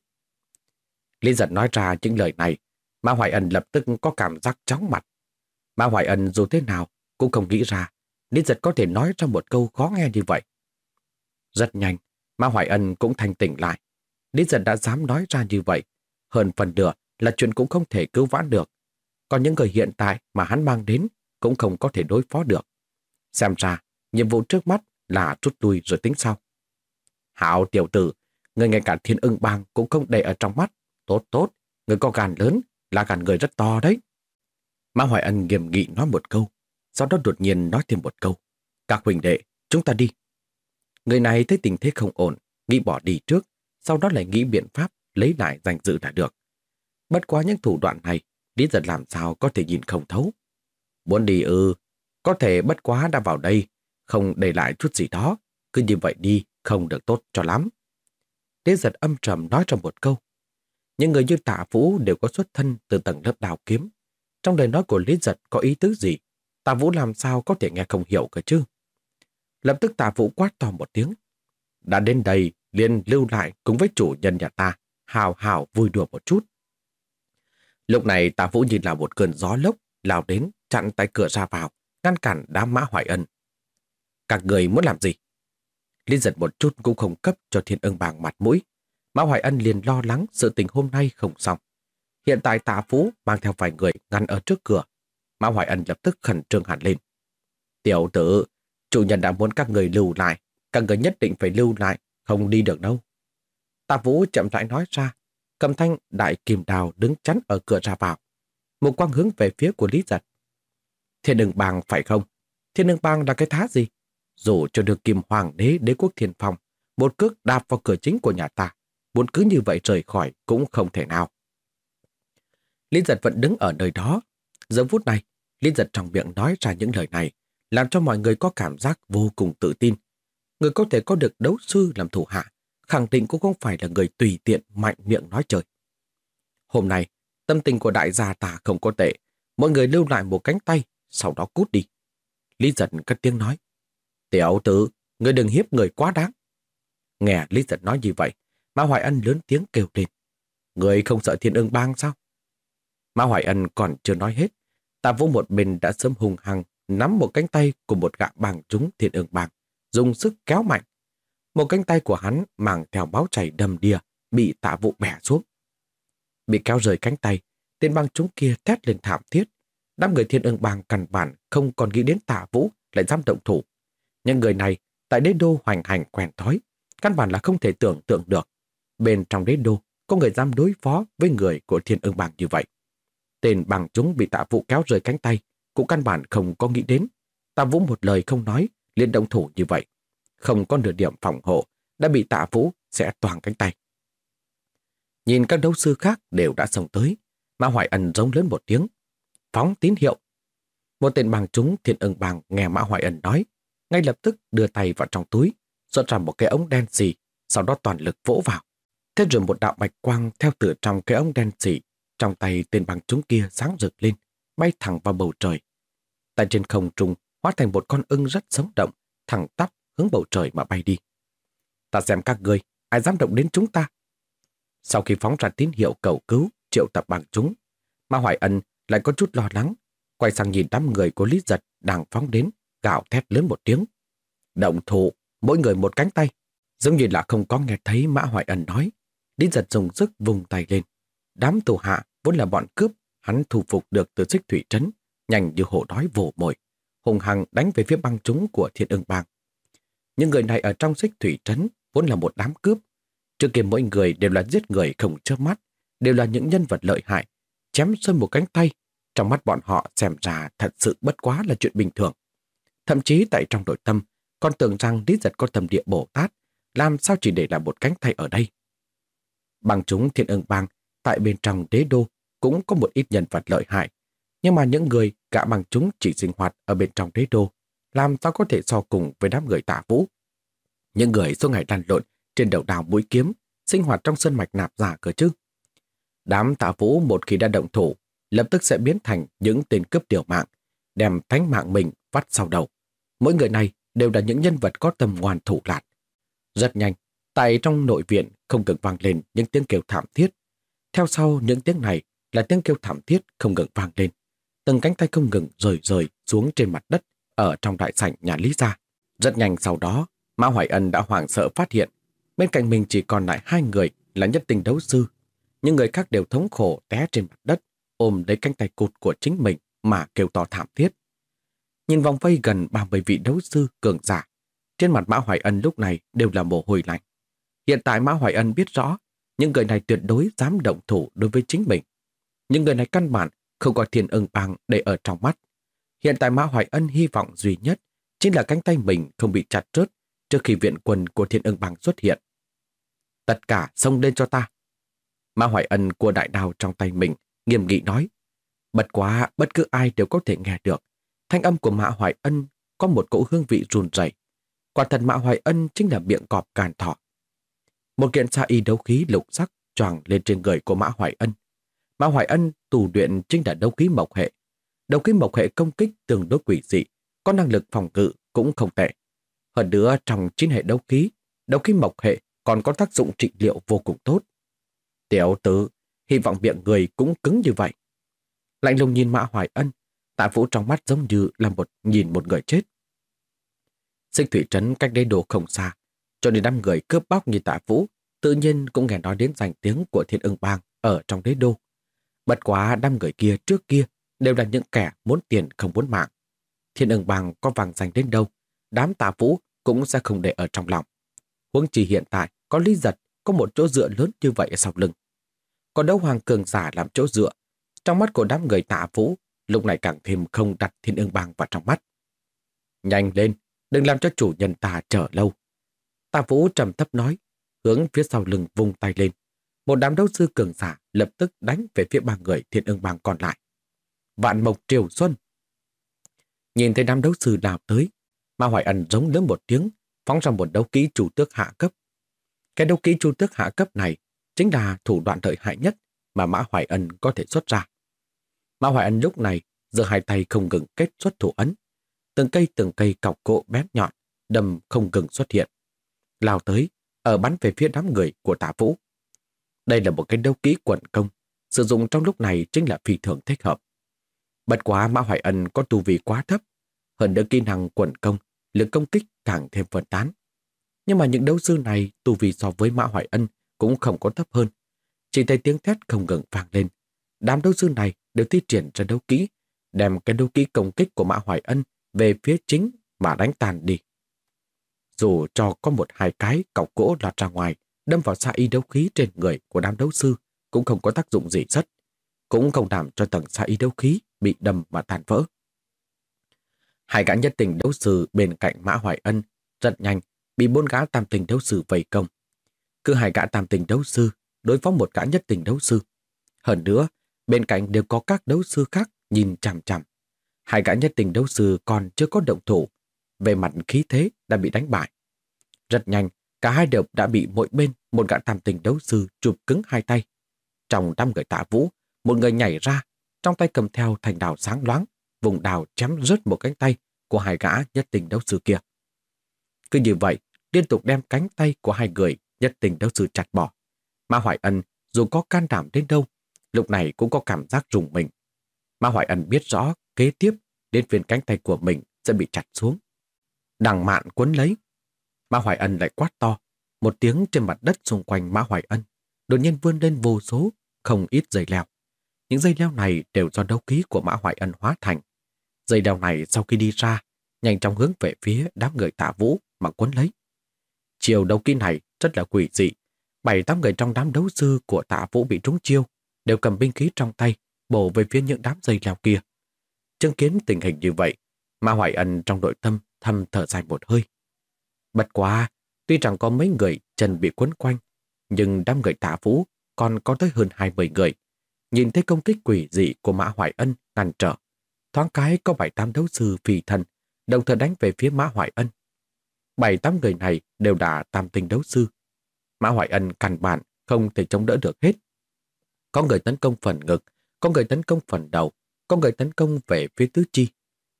Lý giật nói ra những lời này, Mã Hoài Ân lập tức có cảm giác chóng mặt. Mã Hoài Ân dù thế nào cũng không nghĩ ra Lý giật có thể nói ra một câu khó nghe như vậy. Rất nhanh, Mã Hoài Ân cũng thành tỉnh lại. Lý giật đã dám nói ra như vậy. Hơn phần nửa là chuyện cũng không thể cứu vãn được. Còn những người hiện tại mà hắn mang đến cũng không có thể đối phó được. Xem ra, nhiệm vụ trước mắt là rút lui rồi tính sau. Hảo tiểu tử, người ngay cả thiên ưng bang cũng không để ở trong mắt. Tốt tốt, người có gàn lớn, là gàn người rất to đấy. Ma Hoài Ân nghiêm nghị nói một câu, sau đó đột nhiên nói thêm một câu. Các huynh đệ, chúng ta đi. Người này thấy tình thế không ổn, nghĩ bỏ đi trước, sau đó lại nghĩ biện pháp lấy lại danh dự là được. Bất quá những thủ đoạn này, Lý giật làm sao có thể nhìn không thấu. Muốn đi ư, có thể bất quá đã vào đây, không để lại chút gì đó, cứ như vậy đi, không được tốt cho lắm. Lý giật âm trầm nói trong một câu. Những người như tạ vũ đều có xuất thân từ tầng lớp đào kiếm. Trong lời nói của Lý giật có ý tứ gì, tạ vũ làm sao có thể nghe không hiểu cơ chứ? Lập tức tạ vũ quát to một tiếng. Đã đến đây, liền lưu lại cùng với chủ nhân nhà ta, hào hào vui đùa một chút. Lúc này tạ vũ nhìn là một cơn gió lốc lao đến chặn tay cửa ra vào, ngăn cản đám mã hoài ân. Các người muốn làm gì? Liên giật một chút cũng không cấp cho thiên ưng bàng mặt mũi. Mã Hoài Ân liền lo lắng sự tình hôm nay không xong. Hiện tại tạ phú mang theo vài người ngăn ở trước cửa. Mã Hoài Ân lập tức khẩn trương hẳn lên. Tiểu tử, chủ nhân đã muốn các người lưu lại. Các người nhất định phải lưu lại, không đi được đâu. Tạ Vũ chậm rãi nói ra, cầm thanh đại kim đào đứng chắn ở cửa ra vào. Một quang hướng về phía của Lý Giật. Thiên đường bang phải không? Thiên đường bang là cái thá gì? Dù cho được kim hoàng đế đế quốc thiên phong, một cước đạp vào cửa chính của nhà ta, muốn cứ như vậy rời khỏi cũng không thể nào. Lý giật vẫn đứng ở nơi đó. Giờ phút này, Lý giật trong miệng nói ra những lời này, làm cho mọi người có cảm giác vô cùng tự tin. Người có thể có được đấu sư làm thủ hạ, khẳng định cũng không phải là người tùy tiện mạnh miệng nói chơi. Hôm nay, tâm tình của đại gia ta không có tệ, mọi người lưu lại một cánh tay, sau đó cút đi. Lý giật cất tiếng nói, Tiểu tử, người đừng hiếp người quá đáng. Nghe Lý giật nói như vậy, Mã Hoài Ân lớn tiếng kêu lên. Người không sợ thiên ương bang sao? Mã Hoài Ân còn chưa nói hết. Tạ Vũ một mình đã sớm hùng hăng nắm một cánh tay của một gã bàng chúng thiên ương bang, dùng sức kéo mạnh. Một cánh tay của hắn mang theo máu chảy đầm đìa, bị tạ Vũ bẻ xuống. Bị kéo rời cánh tay, tên băng chúng kia thét lên thảm thiết. Đám người thiên ương bang căn bản không còn nghĩ đến tạ Vũ lại dám động thủ. Nhưng người này tại đế đô hoành hành quen thói, căn bản là không thể tưởng tượng được. Bên trong đế đô có người dám đối phó với người của thiên ương bang như vậy. Tên bằng chúng bị tạ vũ kéo rời cánh tay, cũng căn bản không có nghĩ đến. Tạ vũ một lời không nói, liền động thủ như vậy. Không có nửa điểm phòng hộ, đã bị tạ vũ sẽ toàn cánh tay. Nhìn các đấu sư khác đều đã xông tới, Mã Hoài Ân giống lớn một tiếng. Phóng tín hiệu. Một tên bằng chúng thiện ưng bằng nghe Mã Hoài Ân nói, ngay lập tức đưa tay vào trong túi, xuất ra một cái ống đen xì, sau đó toàn lực vỗ vào. Thế rồi một đạo bạch quang theo từ trong cái ống đen xì, trong tay tên bằng chúng kia sáng rực lên, bay thẳng vào bầu trời. Tại trên không trung hóa thành một con ưng rất sống động, thẳng tắp hướng bầu trời mà bay đi. Ta xem các người, ai dám động đến chúng ta? Sau khi phóng ra tín hiệu cầu cứu, triệu tập bằng chúng, Ma Hoài Ân lại có chút lo lắng, quay sang nhìn đám người của Lý Giật đang phóng đến, gạo thét lớn một tiếng. Động thủ, mỗi người một cánh tay. Giống như là không có nghe thấy Mã Hoài Ân nói. Lý giật dùng sức vùng tay lên. Đám tù hạ vốn là bọn cướp, hắn thu phục được từ xích thủy trấn, nhanh như hổ đói vồ mồi, hùng hằng đánh về phía băng chúng của thiên ưng bang. Những người này ở trong xích thủy trấn vốn là một đám cướp. Trước kia mỗi người đều là giết người không chớp mắt, đều là những nhân vật lợi hại, chém sơn một cánh tay. Trong mắt bọn họ xem ra thật sự bất quá là chuyện bình thường. Thậm chí tại trong nội tâm, còn tưởng rằng Lý Giật có tầm địa Bồ Tát, làm sao chỉ để lại một cánh tay ở đây. Bằng chúng thiên ưng bang, tại bên trong đế đô cũng có một ít nhân vật lợi hại, nhưng mà những người cả bằng chúng chỉ sinh hoạt ở bên trong đế đô, làm sao có thể so cùng với đám người tạ vũ. Những người suốt ngày đàn lộn trên đầu đào mũi kiếm, sinh hoạt trong sân mạch nạp giả cơ chứ. Đám tạ vũ một khi đã động thủ, lập tức sẽ biến thành những tên cướp tiểu mạng, đem thánh mạng mình vắt sau đầu. Mỗi người này đều là những nhân vật có tầm ngoan thủ lạt. Rất nhanh, tại trong nội viện không ngừng vang lên những tiếng kêu thảm thiết. Theo sau những tiếng này là tiếng kêu thảm thiết không ngừng vang lên. Từng cánh tay không ngừng rời rời xuống trên mặt đất ở trong đại sảnh nhà Lý Gia. Rất nhanh sau đó, Mã Hoài Ân đã hoảng sợ phát hiện bên cạnh mình chỉ còn lại hai người là nhất tình đấu sư. Những người khác đều thống khổ té trên mặt đất, ôm lấy cánh tay cụt của chính mình mà kêu to thảm thiết. Nhìn vòng vây gần 30 vị đấu sư cường giả, trên mặt Mã Hoài Ân lúc này đều là mồ hôi lạnh. Hiện tại Mã Hoài Ân biết rõ những người này tuyệt đối dám động thủ đối với chính mình. Những người này căn bản không có thiên ưng bang để ở trong mắt. Hiện tại Mã Hoài Ân hy vọng duy nhất chính là cánh tay mình không bị chặt rớt trước khi viện quân của thiên ưng bang xuất hiện. Tất cả xông lên cho ta. Mã Hoài Ân của đại đào trong tay mình nghiêm nghị nói. Bật quá, bất cứ ai đều có thể nghe được. Thanh âm của Mã Hoài Ân có một cỗ hương vị run rẩy. Quả thật Mã Hoài Ân chính là miệng cọp càn thọ. Một kiện xa y đấu khí lục sắc choàng lên trên người của Mã Hoài Ân. Mã Hoài Ân tù luyện chính là đấu khí mộc hệ. Đấu khí mộc hệ công kích tương đối quỷ dị, có năng lực phòng ngự cũng không tệ. Hơn nữa trong chín hệ đấu khí, đấu khí mộc hệ còn có tác dụng trị liệu vô cùng tốt. Tiểu tử, hy vọng miệng người cũng cứng như vậy. Lạnh lùng nhìn Mã Hoài Ân, tạ vũ trong mắt giống như là một nhìn một người chết. Sinh thủy trấn cách đây đồ không xa, cho nên năm người cướp bóc như tạ vũ tự nhiên cũng nghe nói đến danh tiếng của thiên ưng bang ở trong đế đô. Bật quá năm người kia trước kia đều là những kẻ muốn tiền không muốn mạng. Thiên ưng bang có vàng dành đến đâu, đám tà vũ cũng sẽ không để ở trong lòng. Huống chỉ hiện tại có lý giật có một chỗ dựa lớn như vậy ở sau lưng. Còn đấu hoàng cường giả làm chỗ dựa, trong mắt của đám người tà vũ lúc này càng thêm không đặt thiên ưng bang vào trong mắt. Nhanh lên, đừng làm cho chủ nhân ta chờ lâu. Tà vũ trầm thấp nói, hướng phía sau lưng vung tay lên. Một đám đấu sư cường giả lập tức đánh về phía ba người thiên ưng bang còn lại. Vạn mộc triều xuân. Nhìn thấy đám đấu sư đào tới, Ma Hoài Ẩn giống lớn một tiếng, phóng ra một đấu ký chủ tước hạ cấp. Cái đấu ký chủ tước hạ cấp này chính là thủ đoạn lợi hại nhất mà Mã Hoài Ân có thể xuất ra. Mã Hoài Ân lúc này giơ hai tay không ngừng kết xuất thủ ấn. Từng cây từng cây cọc cộ bén nhọn, đầm không ngừng xuất hiện. Lao tới, ở bắn về phía đám người của tả vũ. Đây là một cái đấu kỹ quần công, sử dụng trong lúc này chính là phi thường thích hợp bất quá Mã Hoài Ân có tu vi quá thấp, hơn nữa kỹ năng quần công, lực công kích càng thêm phân tán. Nhưng mà những đấu sư này tu vi so với Mã Hoài Ân cũng không có thấp hơn. Chỉ thấy tiếng thét không ngừng vang lên. Đám đấu sư này đều thi triển ra đấu kỹ, đem cái đấu kỹ công kích của Mã Hoài Ân về phía chính mà đánh tàn đi. Dù cho có một hai cái cọc gỗ lọt ra ngoài, đâm vào xa y đấu khí trên người của đám đấu sư cũng không có tác dụng gì rất, cũng không làm cho tầng xa y đấu khí bị đâm mà tàn vỡ. Hai gã nhất tình đấu sư bên cạnh Mã Hoài Ân rất nhanh bị bốn gã tam tình đấu sư vây công. Cứ hai gã tam tình đấu sư đối phó một gã nhất tình đấu sư. Hơn nữa, bên cạnh đều có các đấu sư khác nhìn chằm chằm. Hai gã nhất tình đấu sư còn chưa có động thủ, về mặt khí thế đã bị đánh bại. Rất nhanh, cả hai đều đã bị mỗi bên một gã tam tình đấu sư chụp cứng hai tay. Trong năm người tạ vũ, một người nhảy ra, trong tay cầm theo thành đào sáng loáng, vùng đào chém rớt một cánh tay của hai gã nhất tình đấu sư kia. Cứ như vậy, liên tục đem cánh tay của hai người nhất tình đấu sư chặt bỏ. Ma Hoài Ân dù có can đảm đến đâu, lúc này cũng có cảm giác rùng mình. Ma Hoài Ân biết rõ kế tiếp đến viên cánh tay của mình sẽ bị chặt xuống. Đằng mạn quấn lấy. Ma Hoài Ân lại quát to. Một tiếng trên mặt đất xung quanh Ma Hoài Ân đột nhiên vươn lên vô số, không ít dây leo. Những dây leo này đều do đấu ký của Mã Hoài Ân hóa thành. Dây leo này sau khi đi ra, nhanh chóng hướng về phía đám người tạ vũ mà quấn lấy. Chiều đấu ký này rất là quỷ dị. Bảy tám người trong đám đấu sư của tạ vũ bị trúng chiêu, đều cầm binh khí trong tay, bổ về phía những đám dây leo kia. Chứng kiến tình hình như vậy, Mã Hoài Ân trong nội tâm thầm thở dài một hơi. Bật quá, tuy rằng có mấy người chân bị quấn quanh, nhưng đám người tạ vũ còn có tới hơn 20 người. Nhìn thấy công kích quỷ dị của Mã Hoài Ân ngăn trở. Thoáng cái có bảy tám đấu sư phi thần, đồng thời đánh về phía Mã Hoài Ân. Bảy tám người này đều đã tam tình đấu sư. Mã Hoài Ân căn bản không thể chống đỡ được hết. Có người tấn công phần ngực, có người tấn công phần đầu, có người tấn công về phía tứ chi.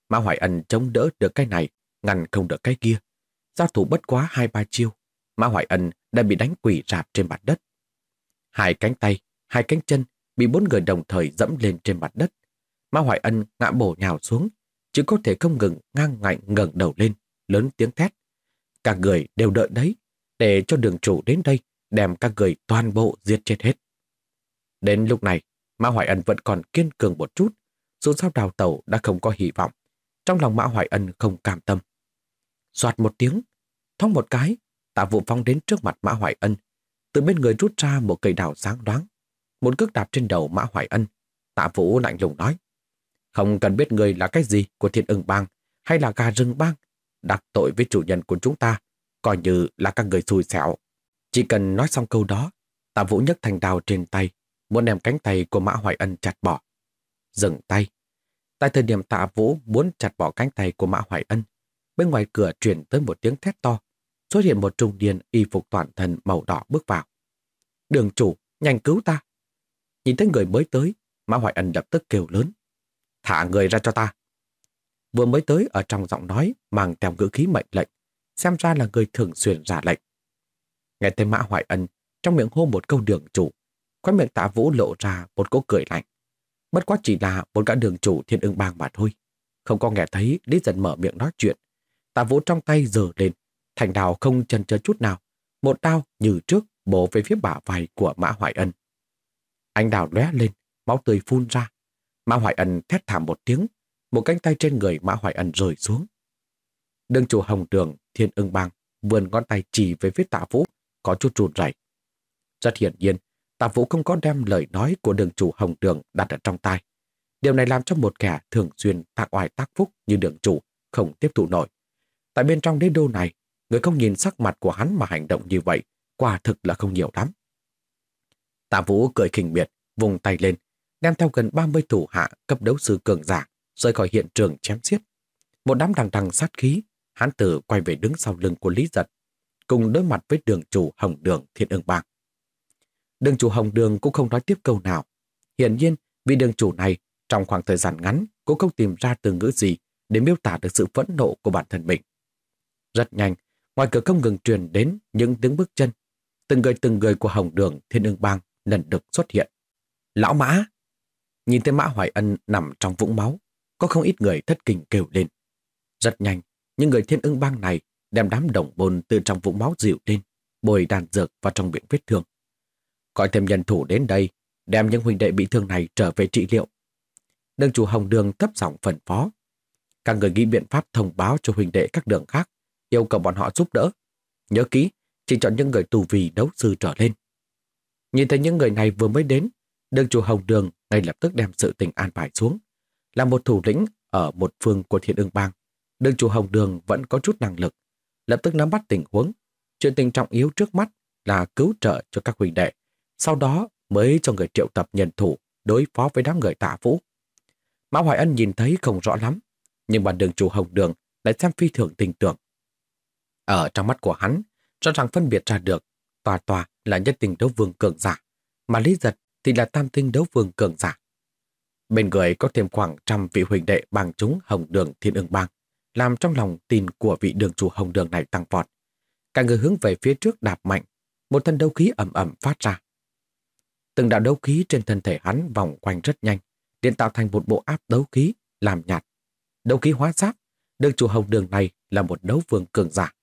Mã Hoài Ân chống đỡ được cái này, ngăn không được cái kia. Giao thủ bất quá hai ba chiêu, Mã Hoài Ân đã bị đánh quỷ rạp trên mặt đất. Hai cánh tay, hai cánh chân bị bốn người đồng thời dẫm lên trên mặt đất. Mã Hoài Ân ngã bổ nhào xuống, chỉ có thể không ngừng ngang ngạnh ngẩng đầu lên, lớn tiếng thét. Cả người đều đợi đấy, để cho đường chủ đến đây đem các người toàn bộ giết chết hết. Đến lúc này, Mã Hoài Ân vẫn còn kiên cường một chút, dù sao đào tàu đã không có hy vọng. Trong lòng Mã Hoài Ân không cam tâm. Xoạt một tiếng, thong một cái, tạ vụ phong đến trước mặt Mã Hoài Ân, từ bên người rút ra một cây đào sáng đoáng. Một cước đạp trên đầu Mã Hoài Ân, tạ vũ lạnh lùng nói. Không cần biết người là cái gì của thiên ưng bang hay là gà rừng bang, đặt tội với chủ nhân của chúng ta, coi như là các người xui xẻo. Chỉ cần nói xong câu đó, tạ vũ nhấc thành đào trên tay, muốn đem cánh tay của Mã Hoài Ân chặt bỏ. Dừng tay. Tại thời điểm tạ vũ muốn chặt bỏ cánh tay của Mã Hoài Ân, bên ngoài cửa truyền tới một tiếng thét to, xuất hiện một trung niên y phục toàn thân màu đỏ bước vào. Đường chủ, nhanh cứu ta. Nhìn thấy người mới tới, Mã Hoài Ân lập tức kêu lớn. Thả người ra cho ta. Vừa mới tới ở trong giọng nói mang theo ngữ khí mệnh lệnh, xem ra là người thường xuyên ra lệnh. Nghe thấy Mã Hoài Ân trong miệng hô một câu đường chủ, khóe miệng tạ vũ lộ ra một cỗ cười lạnh. Bất quá chỉ là một gã đường chủ thiên ưng bang mà thôi. Không có nghe thấy Lý dần mở miệng nói chuyện. Tạ vũ trong tay giở lên, thành đào không chần chờ chút nào. Một đao như trước bổ về phía bả vai của Mã Hoài Ân. Anh đào lóe lên, máu tươi phun ra. Mã Hoài Ân thét thảm một tiếng, một cánh tay trên người Mã Hoài Ân rơi xuống. Đường chủ hồng đường thiên ưng bang vươn ngón tay chỉ về phía tạ vũ, có chút run rẩy. Rất hiển nhiên, tạ vũ không có đem lời nói của đường chủ hồng đường đặt ở trong tay. Điều này làm cho một kẻ thường xuyên tạc oai tác phúc như đường chủ không tiếp thụ nổi. Tại bên trong đế đô này, người không nhìn sắc mặt của hắn mà hành động như vậy, quả thực là không nhiều lắm. Tạ Vũ cười khinh miệt, vùng tay lên, đem theo gần 30 thủ hạ cấp đấu sư cường giả, rời khỏi hiện trường chém giết. Một đám đằng đằng sát khí, hán tử quay về đứng sau lưng của Lý Giật, cùng đối mặt với đường chủ Hồng Đường Thiên ương bang. Đường chủ Hồng Đường cũng không nói tiếp câu nào. Hiển nhiên, vì đường chủ này trong khoảng thời gian ngắn cũng không tìm ra từ ngữ gì để miêu tả được sự phẫn nộ của bản thân mình. Rất nhanh, ngoài cửa không ngừng truyền đến những tiếng bước chân. Từng người từng người của Hồng Đường Thiên ương bang lần được xuất hiện. Lão Mã! Nhìn thấy Mã Hoài Ân nằm trong vũng máu, có không ít người thất kinh kêu lên. Rất nhanh, những người thiên ưng bang này đem đám đồng bồn từ trong vũng máu dịu lên, bồi đàn dược vào trong miệng vết thương. Gọi thêm nhân thủ đến đây, đem những huynh đệ bị thương này trở về trị liệu. Đường chủ Hồng Đường thấp giọng phần phó. Các người nghĩ biện pháp thông báo cho huynh đệ các đường khác, yêu cầu bọn họ giúp đỡ. Nhớ kỹ, chỉ chọn những người tù vì đấu sư trở lên. Nhìn thấy những người này vừa mới đến, đường chủ Hồng Đường ngay lập tức đem sự tình an bài xuống. Là một thủ lĩnh ở một phương của thiên ương bang, đường chủ Hồng Đường vẫn có chút năng lực. Lập tức nắm bắt tình huống. Chuyện tình trọng yếu trước mắt là cứu trợ cho các huynh đệ. Sau đó mới cho người triệu tập nhân thủ đối phó với đám người tạ vũ. Mã Hoài Ân nhìn thấy không rõ lắm, nhưng bản đường chủ Hồng Đường lại xem phi thường tình tưởng. Ở trong mắt của hắn, rõ ràng phân biệt ra được tòa tòa là nhất tình đấu vương cường giả, mà Lý Giật thì là tam tinh đấu vương cường giả. Bên người có thêm khoảng trăm vị huỳnh đệ bằng chúng Hồng Đường Thiên ương bang, làm trong lòng tin của vị đường chủ Hồng Đường này tăng vọt. Cả người hướng về phía trước đạp mạnh, một thân đấu khí ẩm ẩm phát ra. Từng đạo đấu khí trên thân thể hắn vòng quanh rất nhanh, điện tạo thành một bộ áp đấu khí, làm nhạt. Đấu khí hóa sát, đường chủ Hồng Đường này là một đấu vương cường giả.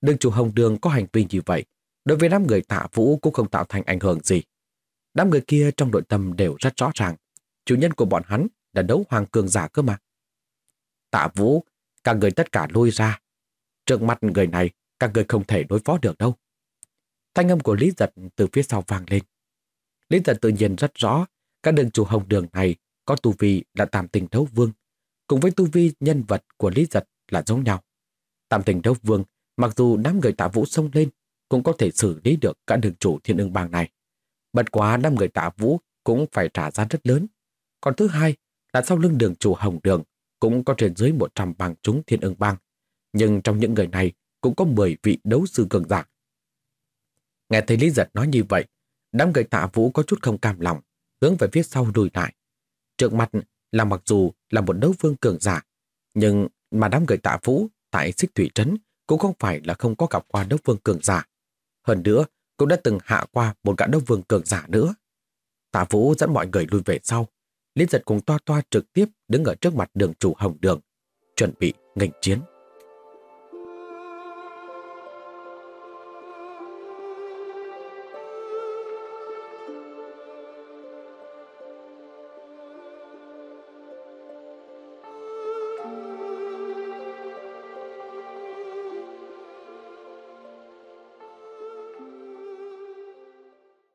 Đường chủ Hồng Đường có hành vi như vậy, đối với đám người tạ vũ cũng không tạo thành ảnh hưởng gì. Đám người kia trong nội tâm đều rất rõ ràng. Chủ nhân của bọn hắn là đấu hoàng cường giả cơ mà. Tạ vũ, các người tất cả lui ra. Trước mặt người này, các người không thể đối phó được đâu. Thanh âm của Lý Giật từ phía sau vang lên. Lý Giật tự nhiên rất rõ, các đường chủ hồng đường này có tu vi là tam tình đấu vương, cùng với tu vi nhân vật của Lý Giật là giống nhau. Tam tình đấu vương, mặc dù đám người tạ vũ xông lên, cũng có thể xử lý được cả đường chủ thiên ưng bang này. Bật quá năm người tạ vũ cũng phải trả giá rất lớn. Còn thứ hai là sau lưng đường chủ hồng đường cũng có trên dưới 100 bang chúng thiên ưng bang. Nhưng trong những người này cũng có 10 vị đấu sư cường giả. Nghe thấy Lý Giật nói như vậy, đám người tạ vũ có chút không cam lòng, hướng về phía sau lùi lại. Trước mặt là mặc dù là một đấu vương cường giả, nhưng mà đám người tạ vũ tại xích thủy trấn cũng không phải là không có gặp qua đấu vương cường giả. Hơn nữa, cũng đã từng hạ qua một gã đốc vương cường giả nữa. Tạ Vũ dẫn mọi người lui về sau. Liên giật cùng toa toa trực tiếp đứng ở trước mặt đường chủ hồng đường, chuẩn bị nghênh chiến.